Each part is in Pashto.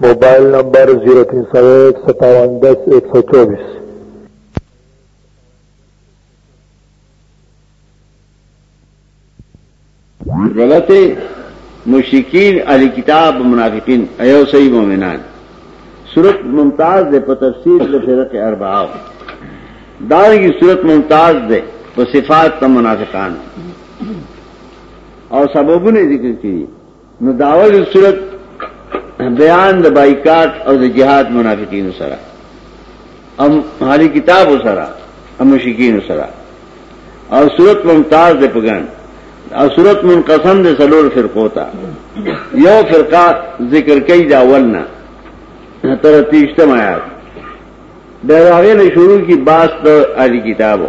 موبایل نمبر 03015710124غلط مشرکین علی کتاب منافقین ایو صحیح مومنان صورت ممتاز دے پا تفسیر دے فرق اربعاو دارنگی صورت ممتاز دے پا صفات تا منافقان او سببون ذکر کیی نو داول صورت بیان د بایکاټ او د جهاد منافقین سره ام حالی کتاب سره ام مشکین سره او صورت ممتاز د پګان او صورت منقسم د سلور فرقو تا یو فرقه ذکر کوي دا ولنا تر تیشتم آیات د راغې له شروع کی باس د اهلی کتابو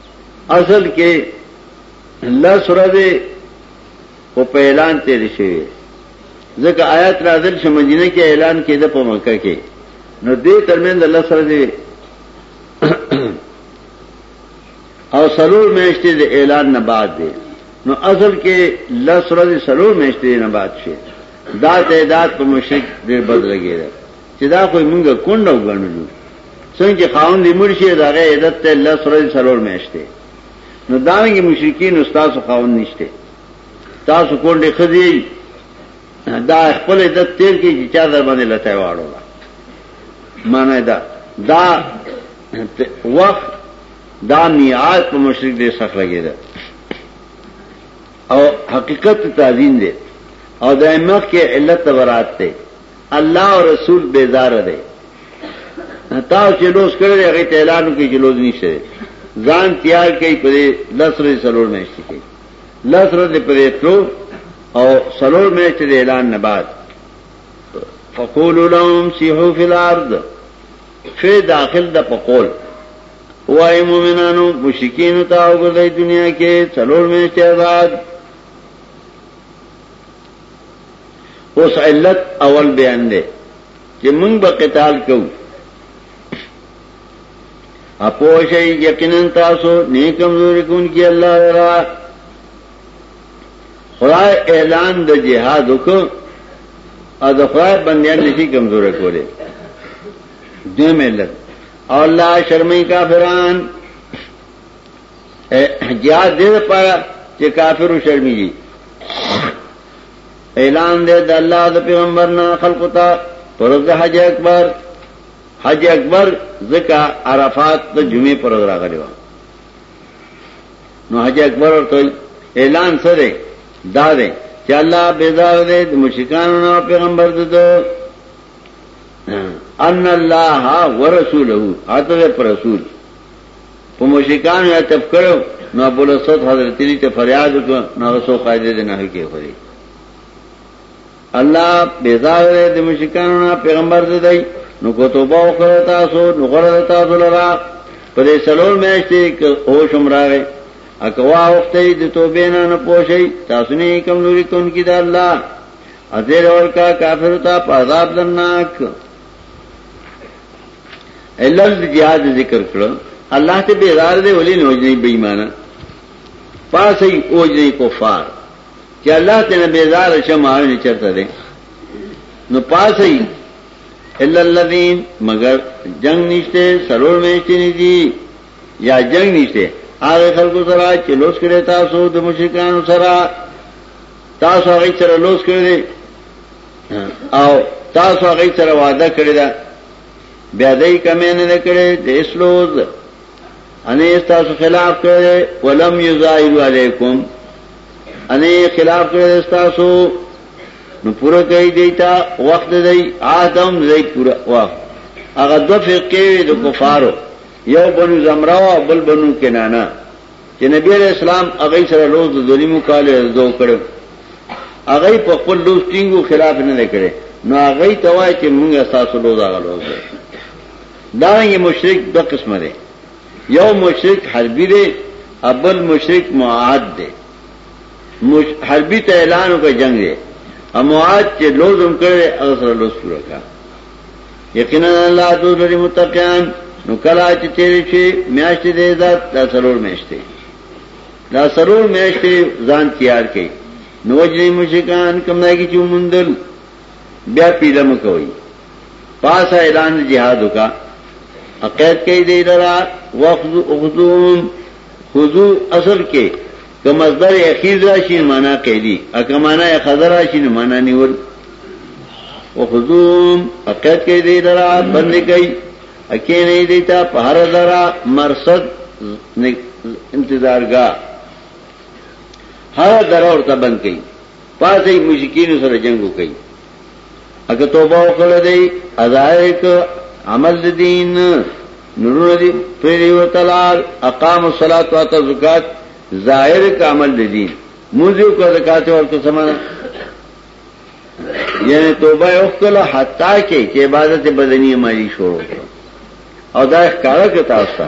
اصل کې لس ورځې او په اعلان تیر شوی ځکه آیات نازل شو مدینه کې اعلان کېده په مکه کې نو دې ترمن د لس ورځې او سلور میشتې د اعلان نه بعد دی نو اصل کې لس ورځې سلور میشتې نه بعد شي دا تعداد په مشرک ډېر بدلږي چې دا خو موږ کونډه وګڼلو څنګه چې خاوند یې مړ شي دا غي عدت ته لس ورځې څلور میاشتې نو دانګي مشرکین استاد خاوند نشته تاسو کونډه خدي دا خپل عدت تیر کې چې چا در باندې لته واړو معنا دا دا وخت دا میعاد په مشرک دې سخت لګی دا او حقیقت تعظیم دې او دایمه کې علت ورات ته الله او رسول بیزار دی تاسو چې لوز کړی دی هغه ته اعلان وکړي چې لوز نشته ځان تیار کړي په لسر سلور میشتي کې لسر دې په تلو او سلور میشتي د اعلان نه بعد فقولوا لهم سيحوا في الارض فی داخل د پقول وای مومنانو مشکین ته وګورئ دنیا کې څلور میشتي آزاد اوس علت اول بیان دی چې موږ به قتال کوو اپو شي یقینا تاسو نیکم زور کون کی الله را خدای اعلان د جهاد وکړ او د خدای بندیان نشي کمزور کولې دیم علت او الله شرمې کافران جهاد دې لپاره چې کافر شرمېږي اعلان دې د الله د پیغمبر نه خلق ته پرځه حج اکبر حج اکبر زکا عرفات ته جمعې پر راغلی و نو حج اکبر ورته اعلان سره دا دی چې الله بیزار دې د مشرکانو نه پیغمبر دته ان الله ورسوله اته پر رسول په مشرکان یا تفکرو نو ابو الاسود حضرت علی ته فریاد وکړ نو هغه سو قاعده دې نه کې خوري الله بیزار دې مشرکان نه پیغمبر دې دی نو کو توبه وکړه تاسو نو غره تاسو لرا په دې سلور میاشتې هوش عمره اکوا وخت دې توبه نه نه پوښي تاسو نه کوم لوري کون کې دا الله اذر اور کا کافر تا عذاب درناک علل د جهاد ذکر کړو الله ته به زار دی ولې نه وجنی بې ایمانه پاسې اوجنی کفار چې الله ته نه به زار شمار نه چرته دی نو پاسې الا الذين مگر جنگ نشته سرور میشته نه دي یا جنگ نشته هغه خلکو سره چې لوس کړي تاسو د مشرکانو سره تاسو هغه سره لوس کړی دی او تاسو هغه سره وعده کړی ده بیا دای کمه نه کړی د اسلوز انې تاسو خلاف کړی ولم یزایل علیکم انې خلاف کړی تاسو نو پوره کوي دیتا وخت دی آدم زید پوره وا هغه دو فرقې د کفارو یو بنو زمرا او بل بنو کنانا چې نبی علیہ السلام هغه سره لوز د دلیمو کال زده وکړو هغه په خپل لوز ټینګو خلاف نه نکړي نو هغه ته وای چې موږ اساس لوز هغه لوز دی دا یې مشرک د قسمه دی یو مشرک حربی دی ابل مشرک معاد دی حربی ته اعلان وکړ جنگ دی او معاد چې لوز هم کړي هغه سره لوز پورا کړ یقینا الله دوست لري متقین نو کلا چې تیرې شي میاشتې دې عزت دا سرور میاشتې دا سرور میاشتې ځان تیار کړي نو وجنی مشکان کمایږي چې مندل بیا پیلم کوي پاس اعلان جهاد وکا عقید کوي دې درا وخذو خذو اصل کې که مصدر اخیز راشي معنا قیدی اکه معنا اخذ راشي نو معنا نیول وخذوم اقید کوي دی لرا بند کوي اکی نه دی تا په هر ذرا مرصد انتظارګا هر ذرا ورته بند کوي پاتې مشکین سره جنگ کوي اګه توبه وکړه دی ازای ک عمل دین نورونه دی پری و تلال اقام الصلاه و اتى الزکات ظاهر ک عمل دین موزیو کو زکات ورکو سمانه یعنی توبه وکړه حتا کې چې عبادت بدنی مالی شروع او دا ښکارا کتا وسه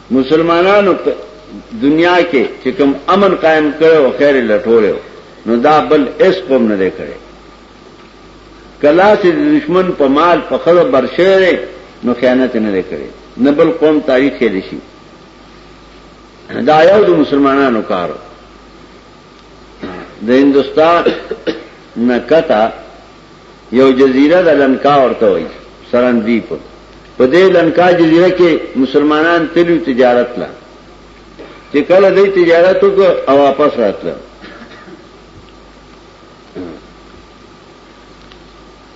مسلمانانو په دنیا کې چې کوم امن قائم کړي او خیر یې لټولی وو، نو دا بل هېڅ قوم نه دی کړی. کله چې د دښمن په مال، په ښځه بر شوی دی، نو خیانت یې نه دی کړی، نه بل قوم تاریخ هېر شي. دا یو د مسلمانانو کار وو. د هندوستان نه کته، یو جزیره د لنکا ورته وای سرندیپ په دې لنکا جزیره کې مسلمانان تلو تجارت لا چې کله دې تجارت وکړ او واپس راتل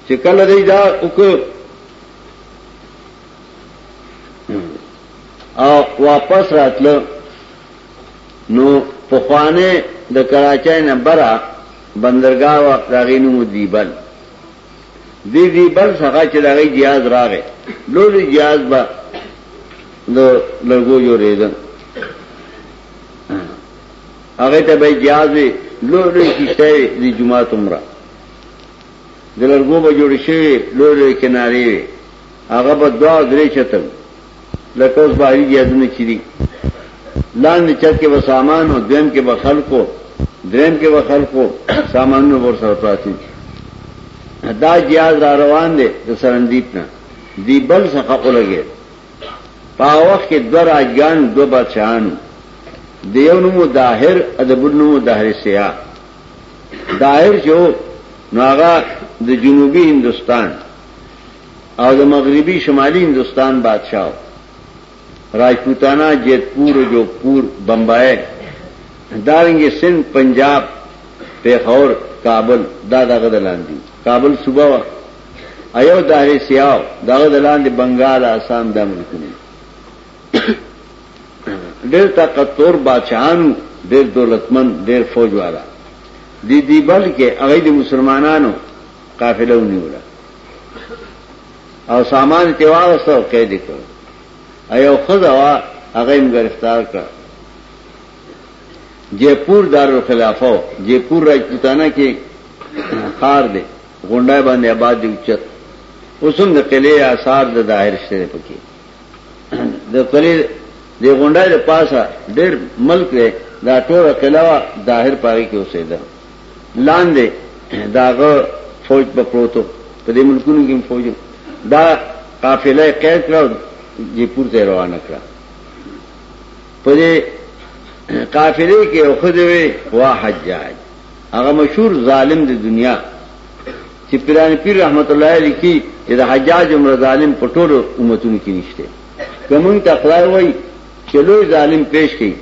چې کله دې دا وکړ او واپس راتل نو په خوانه د کراچۍ نه برا بندرګاه وه د هغې نوم و دیبل دی دیبل څخه چې د هغې جهاز راغی لوی جهاز به د لرګو جوړېده هغه ته به جهاز وي لوی لوی کښته وي د جماعت عمره د لرګو به جوړ شوی لوی لوی کنارې وي هغه به دوا درې چتل لکه اوس بحري جهازونه چې دي، لاندې چت کې به سامان او دویم کې به خلکو دریم کې به خلکو سامانونه به ورسره پراته دي دا جهاز را روان دی د سرندیپ نه دی بل څخه ولګي په وخت کې دوه راجګان دوه بادشاهان د یو نومو داهر د بل نومو داهر سیا داهر چې نو هغه د جنوبي هندستان او د مغربي شمالي هندوستان بادشاه و. راجپوتانه، جیتپور او جوګپور، بمبايي، دارنګه سند، پنجاب، پېښور، کابل دا د هغه د لاندې وو. کابل صوبه وه او یو دهره سیاه و، د هغه د لاندې بنګال، آسام دا ملکونه وو. ډېر طاقتور بادشاهان وو، ډېر دولتمند، ډېر فوج والا. دې ديبل کې هغوی د مسلمانانو قافله ونيوله. او سامان ته واغسته او قید کړ ایو خزا وا هغه یې گرفتار کړ جیپور دارالخلافه جیپور راجپوتانه کې خار دی غونډه باندې آباد دی اوچت اوسم د قلعه آثار د ظاهر شته پکې د کلی د غونډای د پاسه ډیر ملک دی دا ټول قلوا ظاهر پاغي کې اوسېده لاندې داغه فوج په پروتو په دې ملکونو کې فوج دا قافله قید کړو جې پورته روانه کړه په دې قافله کې اوخذوي وا حجاج هغه مشهور ظالم د دنیا چې پیران پیر رحمت الله علیه لیکي چې د حجاج عمر ظالم په ټولو امتونو کې نشته کومون تقلای وای چې لوی ظالم پیش کړي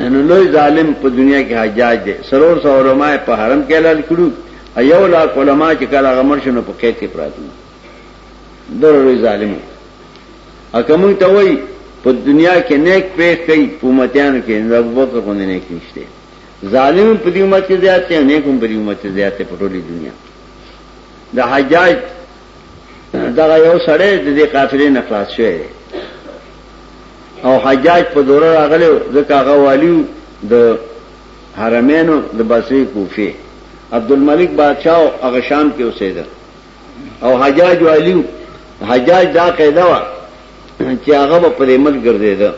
ان لوی ظالم په دنیا کې حجاج دی سرور سو علماء په حرم کې اعلان کړو ایو لا علماء چې کله غمر شنو په قید کې پراته دغه لوی ظالم ا کومون ته وای په دنیا کې نیک پیش کړي په متیانو کې ابوبکر باندې نیک نشته ظالم په دې امت کې زیات دی نه کوم په دې امت کې زیات دی په ټولې دنیا د حجاج دا یو سړی د دې قافلې نه خلاص شوی او حجاج په دوره راغلی ځکه هغه والیو د حرمینو د بصری کوفه عبدالملک بادشاہ او هغه شام کې اوسېده او حجاج والیو حجاج دا قاعده وا چې هغه په پرې مل ګرځیدا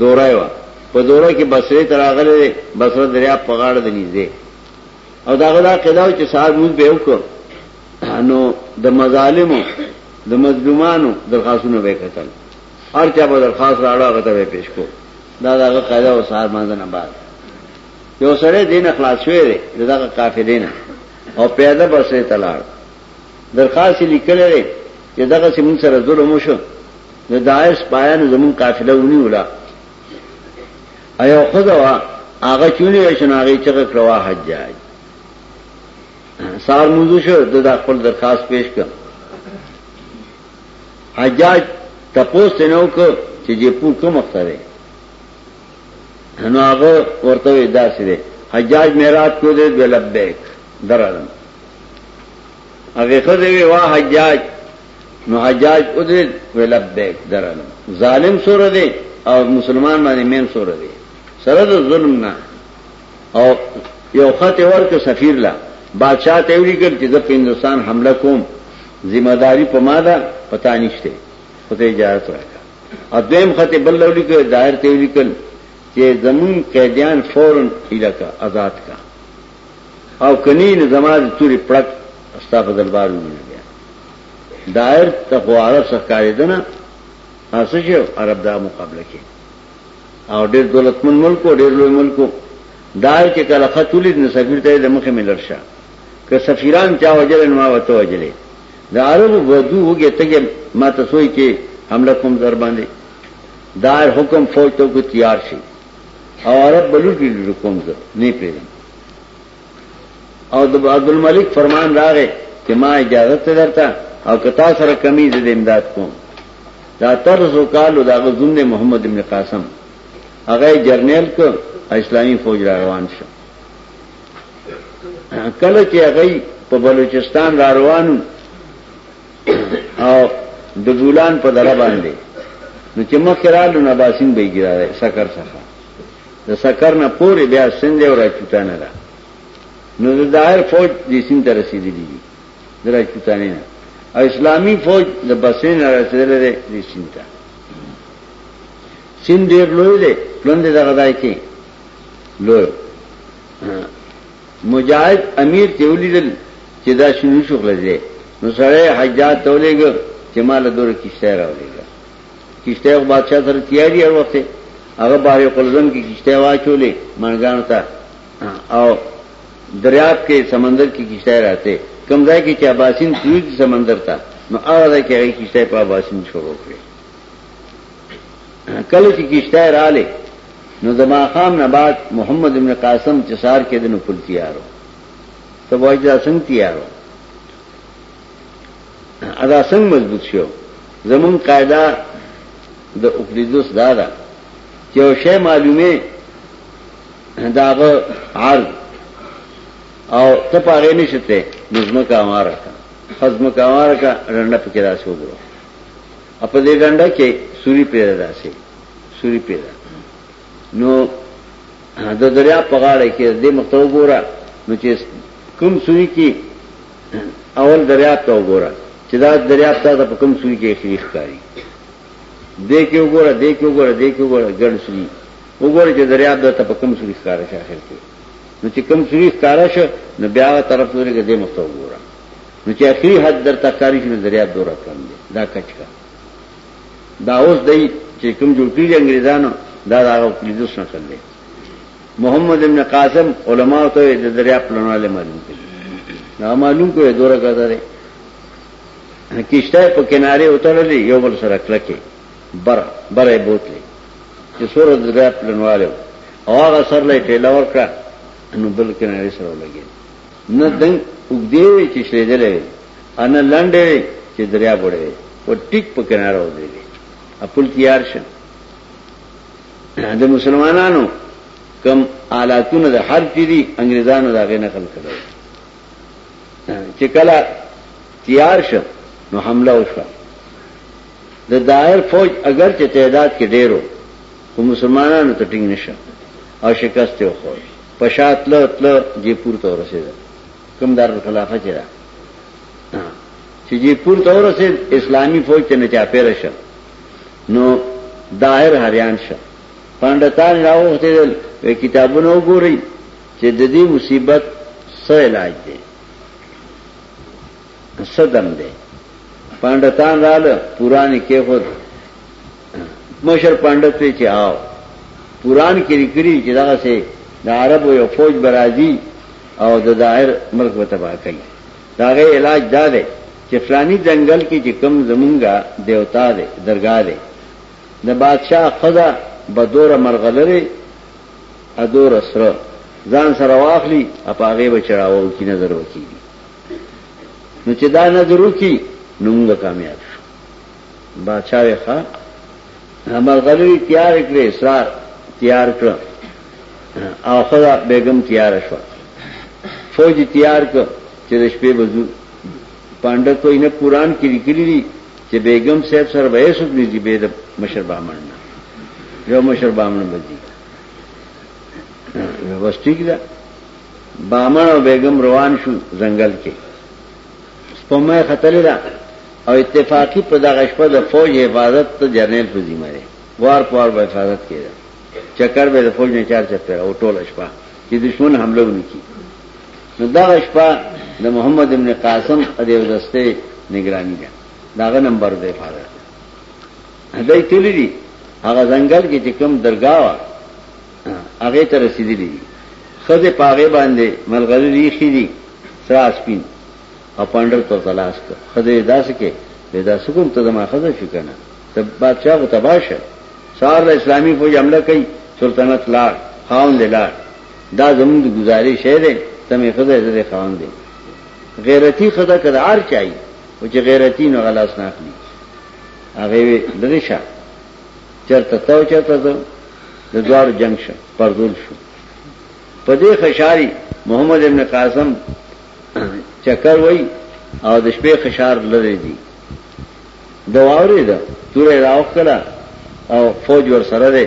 دورای وا په دوره کې بصره تر هغه بصره دریا په غاړه د نږدې او دا غدا قاعده چې صاحب موږ به وکړو نو د مظالمو د مظلومانو درخواستونه به کتل هر چا به درخواست راړو هغه ته پیش کو دا دا قاعده او صاحب مانځنه بعد یو سره دین اخلاص شوی دی دغه کافی دینه او پیاده بصرې ته لاړ. درخواست یې لیکلی دی چې دغسې موږ سره ظلم وشو، د داعش سپایانو زموږ قافله ونیوله او یوه ښځه وه، هغه چې ونیول شوه نو هغې چغه کړه، واه حجاج! سهار لمونځ وشو، ده دا خپل درخواست پیش کړ. حجاج تپوس ترې نه وکړ چې جیپور کوم وخت دی؟ نو هغه ورته وی داسې دی حجاج میرات کو دې د لبیک درالم هغه خزه وی وا حجاج نو حجاج او دې د لبیک درالم ظالم سور دی او مسلمان باندې مین سور دی سره د ظلم نه او یو خط ورک سفیر لا بادشاہ ته ویل کړ چې د هندستان حمله کوم ذمہ داری په ما ده پتا نشته خدای اجازه راکړه ادویم خط بل لو لیکل دایر ته لیکل چې زمون قیدیان فورن الکا آزاد کا او کنی نه زماد توري پړک استا په دربار ویني بیا دایر ته خو عرب سرکاري دنه اسه شو عرب دا مقابله کې او ډېر دولتمن ملک او ډېر لوی ملک دا چې کله خط ولید نو سفیر ته د مخه ملرشه که سفیران چا وجل نو ما وته وجلې د عربو بدو وږی تږی ما ته سوی چی حمله کوم در باندی دایر حکم فوج ته وکړو تیار شی او عرب بلور کړي لور کوم زه نه پیدم او د عبدالملک فرمان راغې چې ما اجازه ته درته او کتا سره کمی زه د امداد کوم دا طرز وکالو دا غزون محمد ابن قاسم هغه جرنیل کو اسلامی فوج را روان شو کله چې هغه په بلوچستان را روانو او د ګولان په دره باندې نو چې مخ رالو نه باسین به ګرای سکر څخه د سکر نه پورې بیا سند او راچوتانه را نو د دایر فوج د سین ته رسیدلی دي د راچوتانه نه او اسلامی فوج د بسین را رسیدلی دی د سین ته سین ډیر لوی دی پلند دغه ځای کې لوی مجاهد امیر ته ولیدل چې دا شنو شو خلځه نو سره حجاج ته ولېګ چې مال دور کیشته راولېګ کیشته او بادشاہ سره تیاری هر وخت هغه بار قلزم کې کیشته واچولې منګان ته او دریاب کې سمندر کې کیشته راته کم ځای کې چې اباسین کوي سمندر ته نو هغه ځای کې کیشته په اباسین شروع کړې کله چې کشته رااله نو د ماقام نه بعد محمد ابن قاسم چې سار کې دنو پل تیارو ته وایي دا څنګه تیارو ادا څنګه مضبوط شو زمون قاعده د اوکلیدوس دا ده چې یو شی معلومه داغه عرض او ته پاره نشته نظم کا امر کا خزم کا امر کا رنده پکې راسو ګرو په دې ډنډه کې سوري پیدا داسې سوري پیدا نو د دریا په غاړه کې دې مخته وګوره نو چې کوم سوري کې اول دریا ته وګوره چې دا دریا ته په کوم سوري کې شریخ کاری دې کې وګوره دې کې وګوره دې کې وګوره ګڼ سوري وګوره چې دریا د ته په کوم سوري ښکار شي اخر کې نو چې کوم سوري ښکار شي نو بیا طرف لوري کې دې مخته وګوره نو چې اخري حد درته ښکاري چې نظریات دوره کم دي دا کچکا دا اوس دی چې کوم جوړ کړی انګریزانو دا دا هغه کلیدوس نقل دی محمد ابن قاسم علما ته د دریا پلانواله معلوم کړي دا معلوم کوی دوره کړه ده کیشته په کناره وترلې یو بل سره کلکه بر برې بوتلې چې سور د دریا پلانواله او هغه سر لې ټیلا ورکړه نو بل کناره سره ولګي نه دنګ اوږدې وې چې شلېدلې وې او نه لنډې وې چې دریاب وړې وې و ټیک په کناره ودرېدې خپل تیار شه د مسلمانانو کم آلاتونه د هر چی دي انګريزانو دا غي نقل کړو چې کله تیار شو نو حمله وشو د دایر فوج اگر چې تعداد کې ډیرو خو مسلمانانو ته ټینګ نشه او شکست یې وخوړ په شا تله تله جیپور ته ورسېد کوم دارالخلافه چې ده چې جی پور ته ورسید اسلامی فوج ته نه چا پیر شه نو داهر هریان شه پاندتان راوخته دل وی کتابونه وګوري چې د دې مصیبت څه علاج دی څه دم دی پانډتان رااله پوران کې خود مشر پانډت وی چې آو پوران کې لري چې دغه سه د عربو یو فوج برازي او د دایر ملک په تباہ کوي داغه علاج دا دی چې فلاني ځنګل کې چې کم زمونږه دیوتا دی درگاه دی د بادشاہ خدا بدور مرغلره ادور سره ځان سره واخلي اپاغه بچړاو کې نظر وکړي نو چې دا نظر وکړي نو موږ کامیاب شو بادشاہ وې ښا مرغلری تیار کړې اسرار تیار کړ او خدا بیگم تیار شو فوج تیار کړ چې د شپې بزو پاندر تو انہیں قرآن کی لکلی دی کہ بیگم صاحب سر بے سکھ نہیں تھی بے مشر بامن جو مشر بامن بجی بس ٹھیک تھا بامن او بیګم روان شو ځنګل کې سپمه خطلې ده او اتفاقی په دغه شپه د فوج حفاظت ته جرنیل په ذمہ ده وار په وار به حفاظت کېده چکر به د فوج نه چار چپره او ټوله شپه چې دشمن حمله ونکړي نو دغه شپه د محمد ابن قاسم ادیو دسته نگرانی ده داغه نمبر د حفاظت دای تللی هغه ځنګل کې چې کوم درگاه هغې ته رسېدلي دي. ښځې په هغې باندې ملغلرې ايښې دي، سره او سپين، او پنډرت ورته لاس کړ. ښځې وې دا څه کوې؟ وې دا څه کوم، ته زما ښځه شوې کنه؟ ته بادشاه خو تباه شه. سهار له اسلامي فوج حمله کوي، سلطنت لاړ، خاوند يې لاړ. دا زموږ د ګوزارې شی دی، ته مې ښځه يې، زه دې خاوند يم. غيرتي ښځه که د هر چا وي، خو چې غيرتي وي نو هغه لاس نه اخلي. هغې وې لرې شه. چرته ته چرته زه د دوارو جنگ شو پردول شو په دې خشاري محمد ابن قاسم چکر وای او د شپې خشار لری دي د واورې ده تورې راوخ کړه او فوج ور سره ده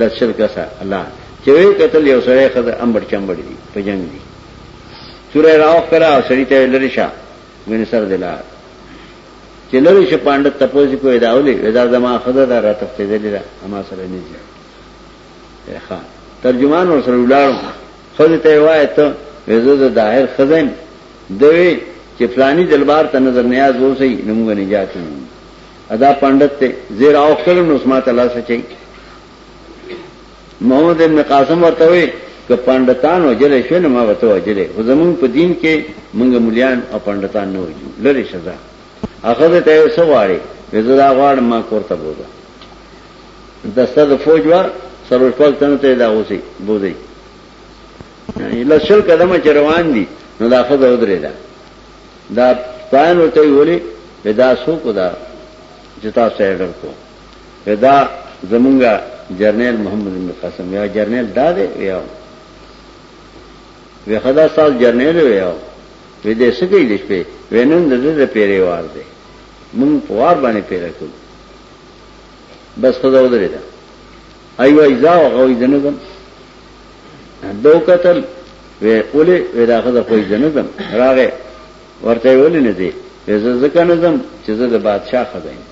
لشل کسا الله چې وی قتل یو سره خزه امبر چمبر دي په جنگ دي تورې راوخ کړه او سړی ته لری شه ګنې سر دلار چې لری شه پاند تپوس کوی دا ولي ودا زما خزه دا را تختیدلې ده اما سره نه دي ښه ترجمان ور سره ولاړم خزه ته وای ته زه د ظاهر خزم دوی چې فلانی دلبار ته نظر نیاز اوسې نموږ نه جاتو ادا پاندت ته زیر او خپل نو سمات الله سچي محمد ابن قاسم ورته وی که پندتان وجلې شو نو ما وته وجلې خو زمون په دین کې مونږ مليان او پندتان نه وجو لری شزا اخذ ته یو سواړي وزدا غواړ ما کوړته بوزا دسته د فوج وا سروش پاک تنه ته دا اوسي بوزي لشل قدمه چروان دي نو دا اخذ ودرې دا دا پاین ورته ویلي ودا سو کو دا جتا سره ډر کو وې دا زمونږ جرنیل محمد ابن قاسم وې او جرنیل دا دی وې او وې خدا سال جرنیل وې او وې دې سګې دې شپې وینن د دې پیری وار دی مونږ په وار باندې پیرا کړو بس خدا ودرې دا ایو ایزا او غوې دنه دم دو قتل وې اولې وې دا خدا کوئی دنه دم راغې ورته ولې نه دی زه ځکه نه دم چې زه د بادشاہ خدایم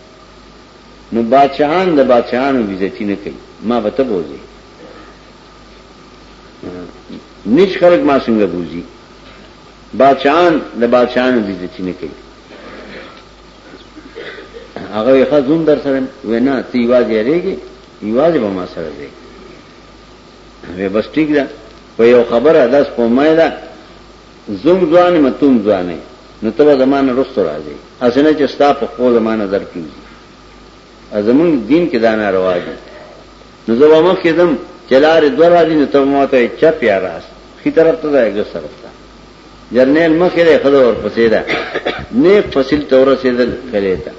نو بادشاهان د بادشاهانو بیزتی نه کوي ما به ته بوزي نش خلق ما څنګه بوزي بادشاهان د بادشاهانو بیزتی نه کوي هغه یې خزون در سره وینا تی واځي یریږي یوازې به ما سره دی وې بس ټیک ده په یو خبره داس په مې ده زوم ځوان یم ته هم ځوانه یې نو ته به زما نه رستو راځې هسې نه چې ستا په خپو زما نظر پرېوځي او زمونږ دین کې دا ناروا دي نو زه به مخکې ځم چې لارې دوه راځي نو ته به ما ته چپ یا راست ښي طرف ته ځه ګس طرف ته جرنیل مخکې دی ښځه ورپسې ده نیک فصل ته ورسېدل کلې ته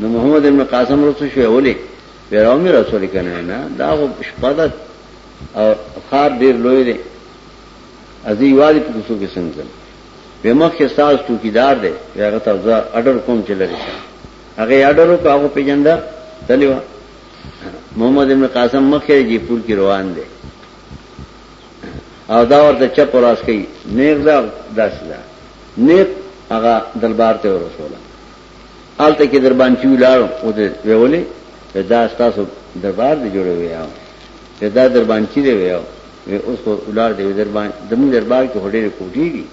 نو محمد ابن قاسم رسو شو ولې ویراو مې رسول کنه نه دا خو شپه ده او خار ډېر لوی دی از دی یوازې په کوڅو کې څنګه ځم وې مخ کې ساز ټوکیدار دی هغه ته ځه اډر کوم چې لري شه هغه اډر کو هغه پیجنده تلیوا محمد ابن قاسم مخ کې جی پور کې روان دی او دا ورته چپ راس کوي نیغ دا داس دا نیغ هغه دربار ته ورسوله آلته کې دربان کې ولاړم او د ویولې دا تاسو دربار دی جوړوي او دا دربان کې دی ویاو وی اوس خو ولار دی دربان دمو دربار کې هډېره کوټې دي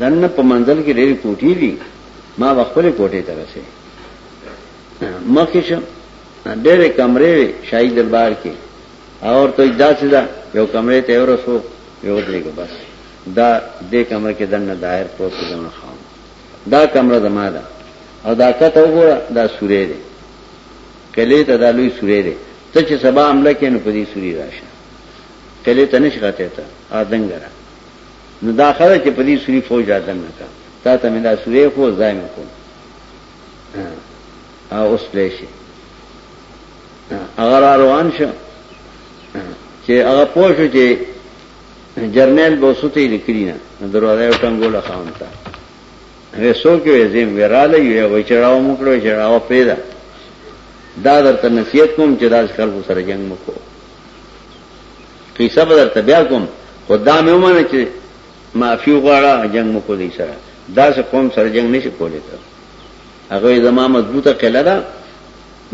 دنه په منځل کې ډېره کوټې دي ما خپل کوټې ته رسې مخکې شم ډېرې کمرې وي شاهي دربار کې اور ته دا څه دا یو کمرې ته ورسو یو درې کو بس دا دې کمرې کې دنه دایر پروت ځمه خام دا کمره زما ده او دا کته وګوره دا سوری دی قلعه ته دا لوی سوری دی ته چې سبا حمله کې نو په دې سوری راشه قلعه ته نشي غته ته اردنګ را نو دا خبره چې په دې سوری فوج اردنګ کا تا ته مې دا سوری خو ځای مې کو او اوس پلی شي هغه روان شو چې هغه پوه شو چې جرنیل بوسو ته لیکلی نه دروازه یو ټنګوله خاون ته وې سو کې وې زم وراله یو وې چړاو مکړو چړاو پیدا دا درته نصیحت کوم چې داس خلکو سره جنگ مکو قصه بدر تبیا کوم خدا مې ومنه چې معافي غواړه جنگ مکو دې سره دا څه قوم سره جنگ نشي کولای ته هغه زما مضبوطه قلعه ده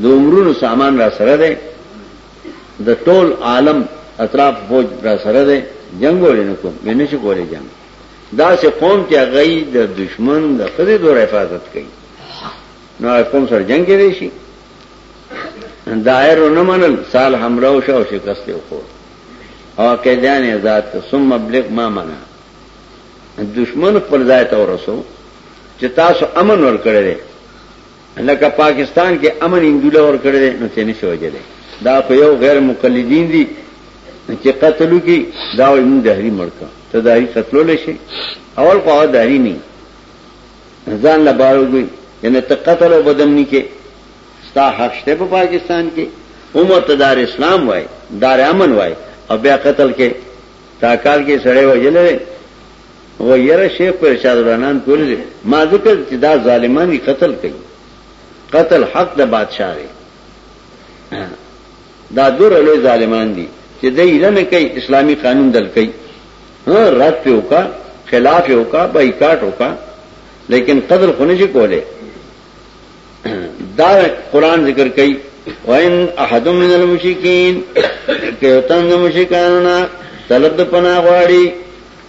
د عمرونو سامان را سره ده د ټول عالم اطراف فوج را سره دی جنگ ولې نه کوم مې نشي کولای جنگ دا سه قوم چې هغه د دشمن د خزې دور حفاظت کوي نو قوم سره جنگ کوي شي دایر نه منل سال حمله او شو شکست یو خور او قیدان آزاد ته ثم مبلغ ما منا دشمن پر ځای ته ورسو چې تاسو امن ور کړی لکه پاکستان کې امن هندوله ور کړی دی نو څه نشي وجلی دا خو یو غیر مقلدین دي چې قتلو کې دا وي موږ دهری مړکا ته دهری قتلول شي اول خو هغه دهری نه ځان لا باروږي یعنی ته قتل او بدم نه کې ستا حق شته په پاکستان کې عمر ته دار اسلام وای دار امن وای او بیا قتل کې تاکال کې سړی وجلې وه یره شیخ په ارشاد العنان کې ولې ما ذکر چې دا ظالمان دي قتل کوي قتل حق د بادشاہ دی دا دور له ظالمان دي چې د ایران کوي اسلامی قانون دل کوي ها رات په وکا خلاف وکا بایکاټ وکا لیکن قدر خونه شي کوله دا قران ذکر کوي وان احد من المشرکین کیوتن مشرکاننا طلب پناه غواړي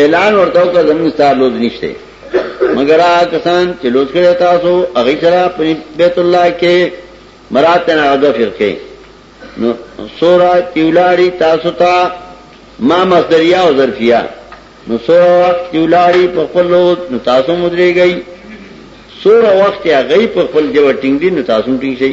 اعلان ورته وکړ زموږ ستاره لوز نشته مګر هغه کسان چې لوز کړی تاسو هغه سره په بیت الله کې مراد نه غدا فرقه نو سورا تیولاری تاسو ته ما مصدریه او ظرفیه نو سورا وخت تیولاری په خپل لوز نو تاسو مدري گئی سورا وخت هغه په خپل جو ټینګ دي نو تاسو ټینګ شي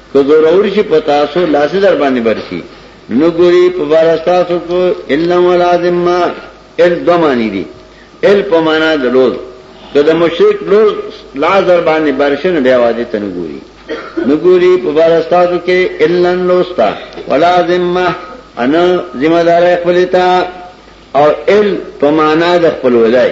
که زورور شي په تاسو لاس در باندې برسي نو ګوري په بار تاسو کو الا ولا ذمه ال دو معنی دي ال په معنا د لوز که د مشرک لوز لا در باندې برشن بیا واده تنه ګوري نو ګوري په بار تاسو کې الا لوستا ولا ذمه انا ذمہ دار خپلتا او ال په معنا د خپل ولای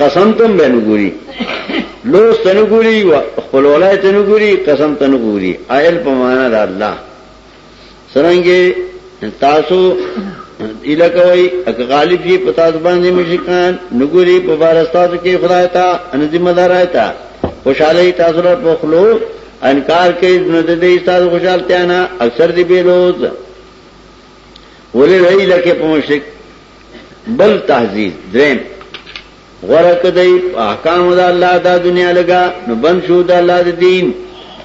قسم تم به نه ګوري لوس ته نه ګوري خپل ولای ته نه ګوري قسم ته نه ګوري آیل په معنا د الله سرنګي تاسو اله کوي اګ غالب جی په تاسو باندې مشکان نه ګوري په بار تاسو کې خدای ته ان ذمہ دار آیتا خوشاله تاسو را په خلو انکار کوي نو د دې تاسو خوشالتیا نه اکثر دی بیلوز ولې ویل کې په مشک بل تهذیب دریم غره کدی احکام د الله د دنیا لګا نو بن شو د الله د دین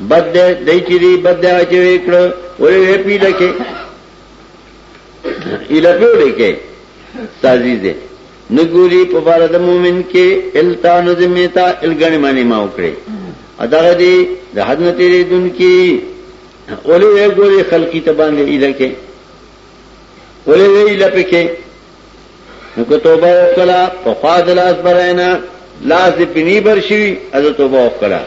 بد دی دای چې دی بد دی چې وکړو ولې پی لکه اله پی لکه تهذیب دی نګوري په بار د مؤمن کې التان ذمتا الګن معنی ما وکړي اداغه دی د حد نتیری دن کې اولې ګوري خلقی تبان دی اله کې ولی وی لپکی نو که توبه وکړه په خوا د لاس براینا لاس دې پنی بر شي از توبه وکړه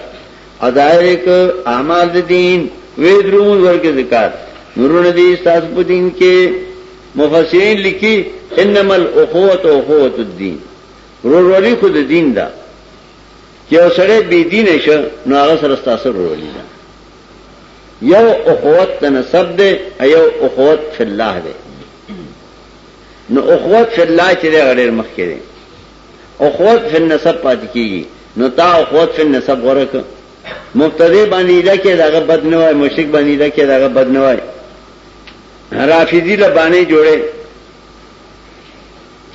ادایر ک اعمال د دین وې درو ورګ زکات نورونه دي تاسو په دین کې مفسرین لیکي انما الاخوه اخوه الدین ورورولي خود دین دا چې سره بی دین شه نو هغه سره تاسو ورورولي دا یو اخوت د نسب دی ایو اخوت فی الله دی نو اخوت فی الله چې دی غړیر مخ کې دی اخوت فی النسب پات کیږي نو تا اخوت فی النسب ورک مبتدی باندې دا کې داغه بد نه وای مشرک باندې دا کې داغه بد نه وای رافیزی له باندې جوړه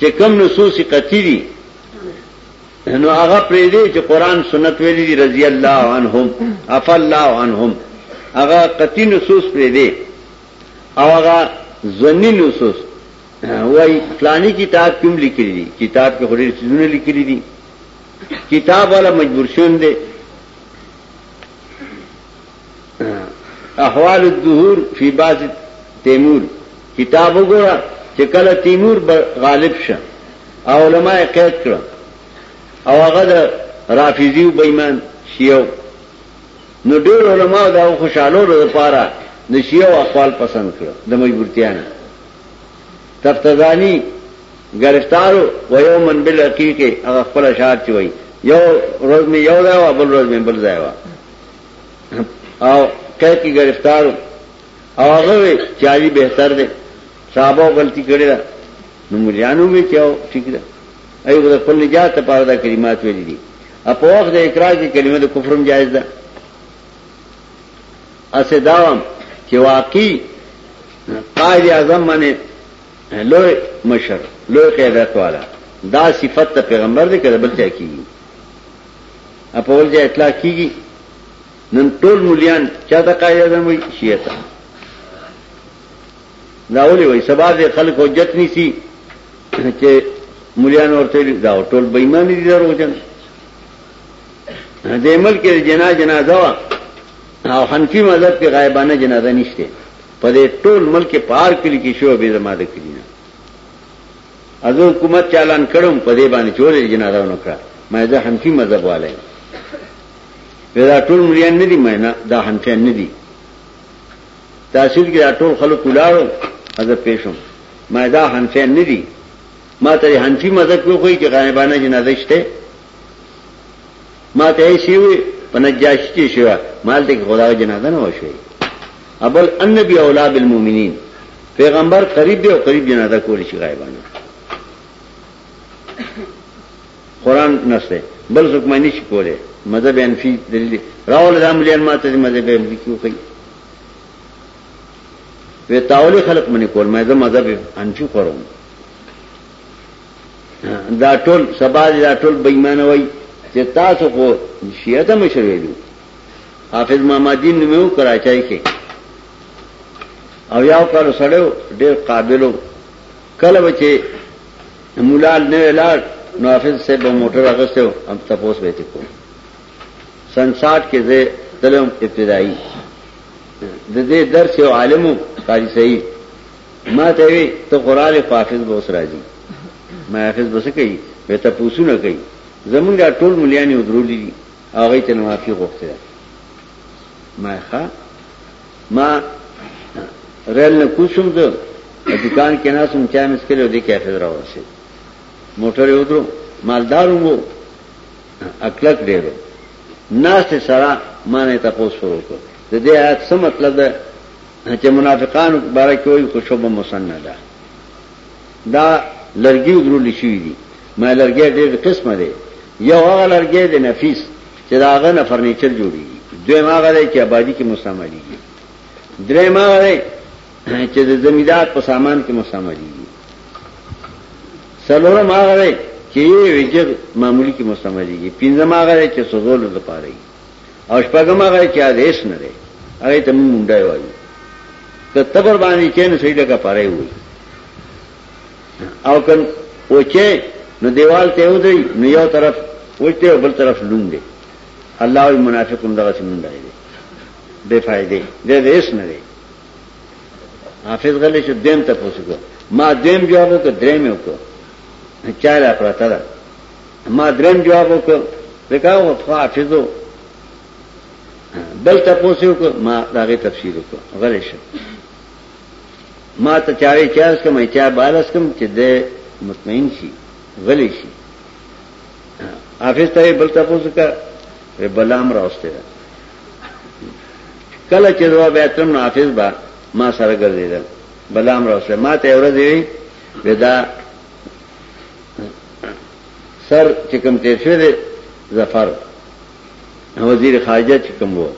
چې کم نصوص قطعی دي نو هغه پریدي چې قران سنت ویلي دي رضی الله عنهم عفا الله عنهم هغه قطعی نصوص پریدي او هغه ځنی نصوص وای فلانی کتاب کوم لیکلي دي کتاب کې خوري چیزونه لیکلي دي کتاب والا مجبور شون دي احوال الدهور فی باز تیمور کتاب وګوره چې کله تیمور غالب شه او علماء قید کړ او هغه د رافیزی او بېمان شیو نو ډېر علماء دا خوشاله لپاره د شیو اقوال پسند کړ د مجبورتیا نه تفتزانی گرفتار و یو من بل حقیقه هغه خپل شعر چوي یو روز می یو ځای و بل روز می بل ځای و او قید کی گرفتار او هغه وی چې علی بهتر دی صحابه غلطی کړی دا نو مليانو وی چې او ٹھیک ده ایو د خپل نجات لپاره دا کلمات ویل دي په وخت د اقرار کې کلمه د کفرم جایز ده اسه داوام چې واقعي قائد اعظم باندې لوی مشر لوی قیادت والا دا صفت ته پیغمبر دې کړه بل څه کیږي اپول جا اطلاق کی گی نن ټول ملیان چا تا قائد اعظم وی شیعہ تا داولی وی سبا دے خلق حجت نی سی چه ملیان ورته دا ټول بېمان دي درو جن دې ملک کې جنا جنازه وا او حنفي مذهب کې غایبانه جنازه نشته په دې ټول ملک پار کلی کې شو به زماده کړی نه او زه حکومت چالان کړم په دې باندې چې ولې جنازه ونه کړه مې زه حنفي مذهب والا یم وې دا ټول مریان نه دي مې نه دا حنفیان نه دي تحصیل کې دا ټول خلک ولاړو از پېښم مې دا حنفیان نه دي ما ته حنفي مذهب کې خو یې چې غایبانه جنازه شته ما ته یې شوی په نجاشی چې شوه مال ته کې خدای جنازه نه وشوي ابل النبي اولا بالمؤمنین پیغمبر قریب دی او قریب جنازه کول شي غایبانه قران نشته بل څوک مې نشي کوله مذهب انفي دلیل راول د عملیان ماته د مذهب انفي کیو کوي وی تاولی خلق منی کول مې د مذهب انفي کوم دا ټول سبا دي دا ټول بېمانه وای چې تاسو خو شیعه ته مشر ویلو حافظ محمدین نومو کراچۍ کې او یاو کار سره ډېر قابلو کله بچي مولال نه لاړ نو حافظ سے به موټر اغسته هم تپوس وېته کو سن 60 کې زه تلم ابتدایي د دې درس یو عالم قاری صحیح ما ته وی ته خو راغلې خو حافظ به اوس راځي ما حافظ به څه کوي وی ته پوسونه کوي زمونږ ټول مليان یې ودرولي دي هغه ته معافي غوښته ده ما ښا ما رل نه کوشم زه دکان کې ناسم چا مس کړو دې کې حافظ راوسه موټر یې ودرو مالدار وو اکلک ډیرو ناس سره ما نه تاسو ورو کړ د دې آیت څه مطلب ده چې منافقانو په باره کې وایي خو شوبه مسنده ده دا لرګي درول شوي دي ما لرګي ډېر قسمه دی یو هغه لرګي د نفیس چې دا هغه نه فرنیچر جوړیږي دویم هغه دی چې آبادی کې مستعملېږي دریم هغه دی چې د زمیندار په سامان کې مستعملېږي څلورم هغه دی چې یې وجر معمولی کې مستعملېږي پنځم هغه دی چې سوزولو لپاره یې او شپږم هغه چې آدیش نه دی هغه ته موږ مونډای وایو که تبر باندې چې نه سیده کا پاره وي او کن او چې نو دیوال ته ودی نو یو طرف وچته او بل طرف لون دی الله او منافقون دغه څنګه دی بے فائدې د ریس نه دی حافظ غلی چې دیم ته پوسګو ما دیم جواب وکړ درې مې وکړ چاره پراته ده ما درم جواب وکړ ځکه هغه خو حافظ و بل تاسو یو کو ما داغه تفسیر وکړ غلې شه ما ته چاوي چاس کوم چا بالس کوم چې د مطمئن شي غلې شي حافظ ته بل تاسو وکړ بلام راوسته کله چې زه بیا تم حافظ با ما سره ګرځیدل بلام راوسته ما ته ورځې ودا سر چې کوم تیر شوی دی ظفر وزیر خارجه چې کوم وو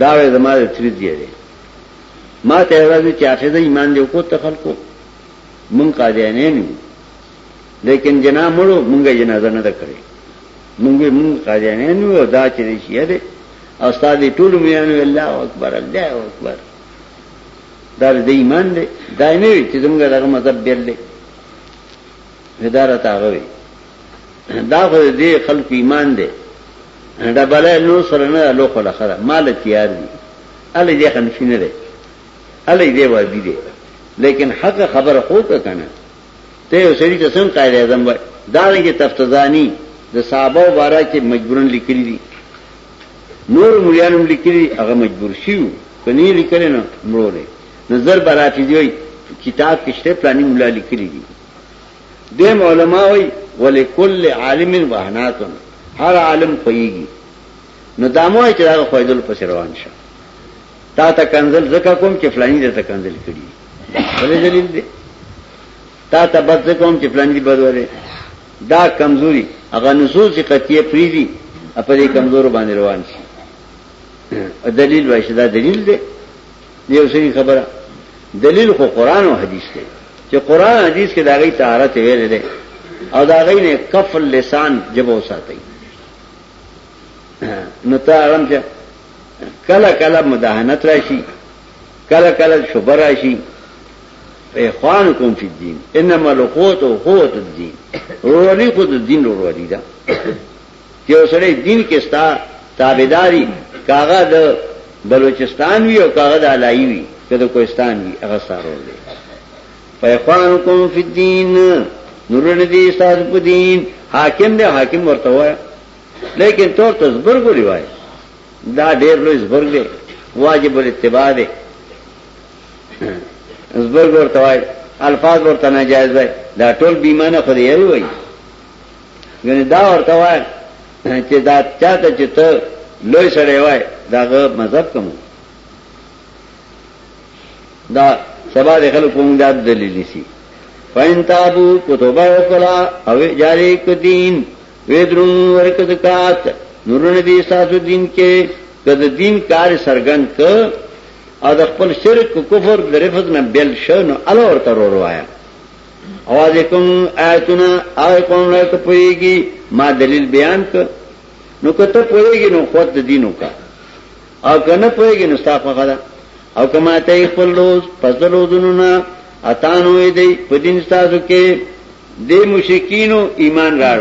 دا وې زما د تریز دی ما ته راځي چې اخر د ایمان دی کو ته خلکو مونږ قادیانه نه لیکن جنا مړو مونږه جنازه نه کړې مونږ مونږ قادیانه نه و دا چې شي دی او استاد ټول میانو الله اکبر الله اکبر دا د ایمان دی دا نه وی چې زموږ دغه مذهب بیل دی اداره تاغه وی دا خو دې خلق ایمان دی دا بل نو سره نه لو خلا خره مال تیار دی الی دې خنفی نه دی الی دې وادي دی لیکن حق خبر خو ته کنه ته یو سړي ته څنګه قائد اعظم وای دا لګي تفتزانی د صحابه مبارک مجبورن لیکلي دي نور مليان هم لیکلي هغه مجبور شیو کني لیکل نه مړو دی نظر براتی دی کتاب کې شته پلاني مولا لیکلي دي دیم علما وای ولکل عالم وهنات هر عالم خوېږي نو دامو چې دا خوېدل پس روان شه تا ته کنزل زکه کوم چې فلانی دې ته کنزل کړي ولې دلیل دی تا ته بد ځکه هم چې پلان دي بد وره دا کمزوري هغه نصوص قطعیه پریدي په دې کمزورو باندې روان شي دلیل وایي دا دلیل دی یو څه خبره دلیل خو قران او حدیث دی چې قران حدیث کې دا غي طهارت ویل دی او دا غي نه کف لسان جبو ساتي نو ته آرام شه کله کله مداهنت راشي کله کله شوبه راشي اخوانکم فی الدین انما الاخوة اخوة الدین روروالی خود دین روروالی دا چې اوسړی دین کې ستا تابعداري کاغه د بلوچستان وی او کاغه د علایي وی کده کوهستان وی هغه سارو دی فیخوانکم فی الدین نورن دی استاد په دین حاکم دی حاکم ورته وای لیکن تور تزبر ګوري وای دا ډیر لوی زبر دی واجب الاتباع دی زبر ورته وای الفاظ ورته ناجایز وای دا ټول بیمانه خو دی یری وای یعنی دا ورته وای چې دا چاته چې ته لوی سړی وای داغه مذهب کوم دا سبا د خلکو موږ دا دلیل نسی فین تابو کتوبه وکړه او جاری کدین ویدرون ورک زکات نورن دی ساسو دین کې کد دین کار سرګن ک او د خپل شرک او کفر د رفض نه بل شو نو ال ورته وروایا اواز کوم آیتنا او کوم نه ته پویږي ما دلیل بیان ک نو کته پویږي نو خود د دینو کا او کنه پویږي نو صافه غلا او کما ته خپل لوز پس د لوزونو نه اتانو دی په دین تاسو کې دې مشرکینو ایمان راړ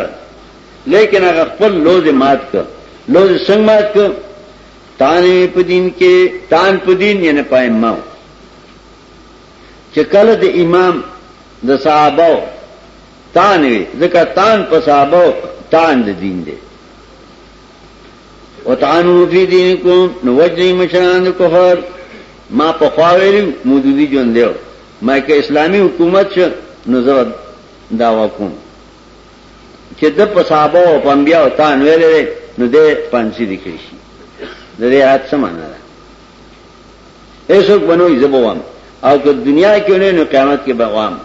لیکن هغه خپل لوز مات ک لوز څنګه مات ک تان په دین کې تان په دین یې نه پایم ما چې کله د امام د صحابه تان وي ځکه تان په صحابه تان د دین دی او تانو فی دینکم نو وجنی مشران کفر ما په خواویل مودودی جون دیو ما که اسلامي حکومت شو نو زه دعوا کوم چې د په صحابه او په انبیا او تان ویلې نو دې پانسی لیکل شي د دې حد سمانه ده ایسوک بنوي زبوام او که دنیا کې نه نو قیامت کې بغوام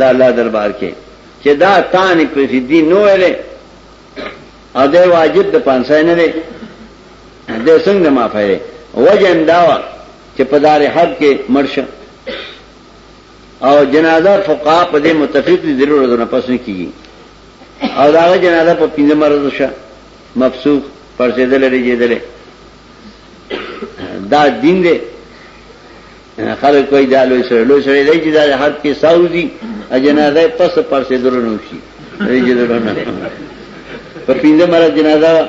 دا الله دربار کې چې دا تان په دې نو ویلې او دا واجب د پانسای نه دی د څنګه معافه وجه انداوا چې په دار حرب کې مړ شه او جنازه فقها په دې متفق دي درو ورځې نه پس نه کیږي او دا جنازه په پنځه مرز شه مفسوخ پرځېدل لري جېدل دا دین دی خلک کوئی دا لوی سره لوی سره دی چې دا هر کې ساوځي جنازه پس پرځېدل نه وشي رجې درونه په پنځه مرز جنازه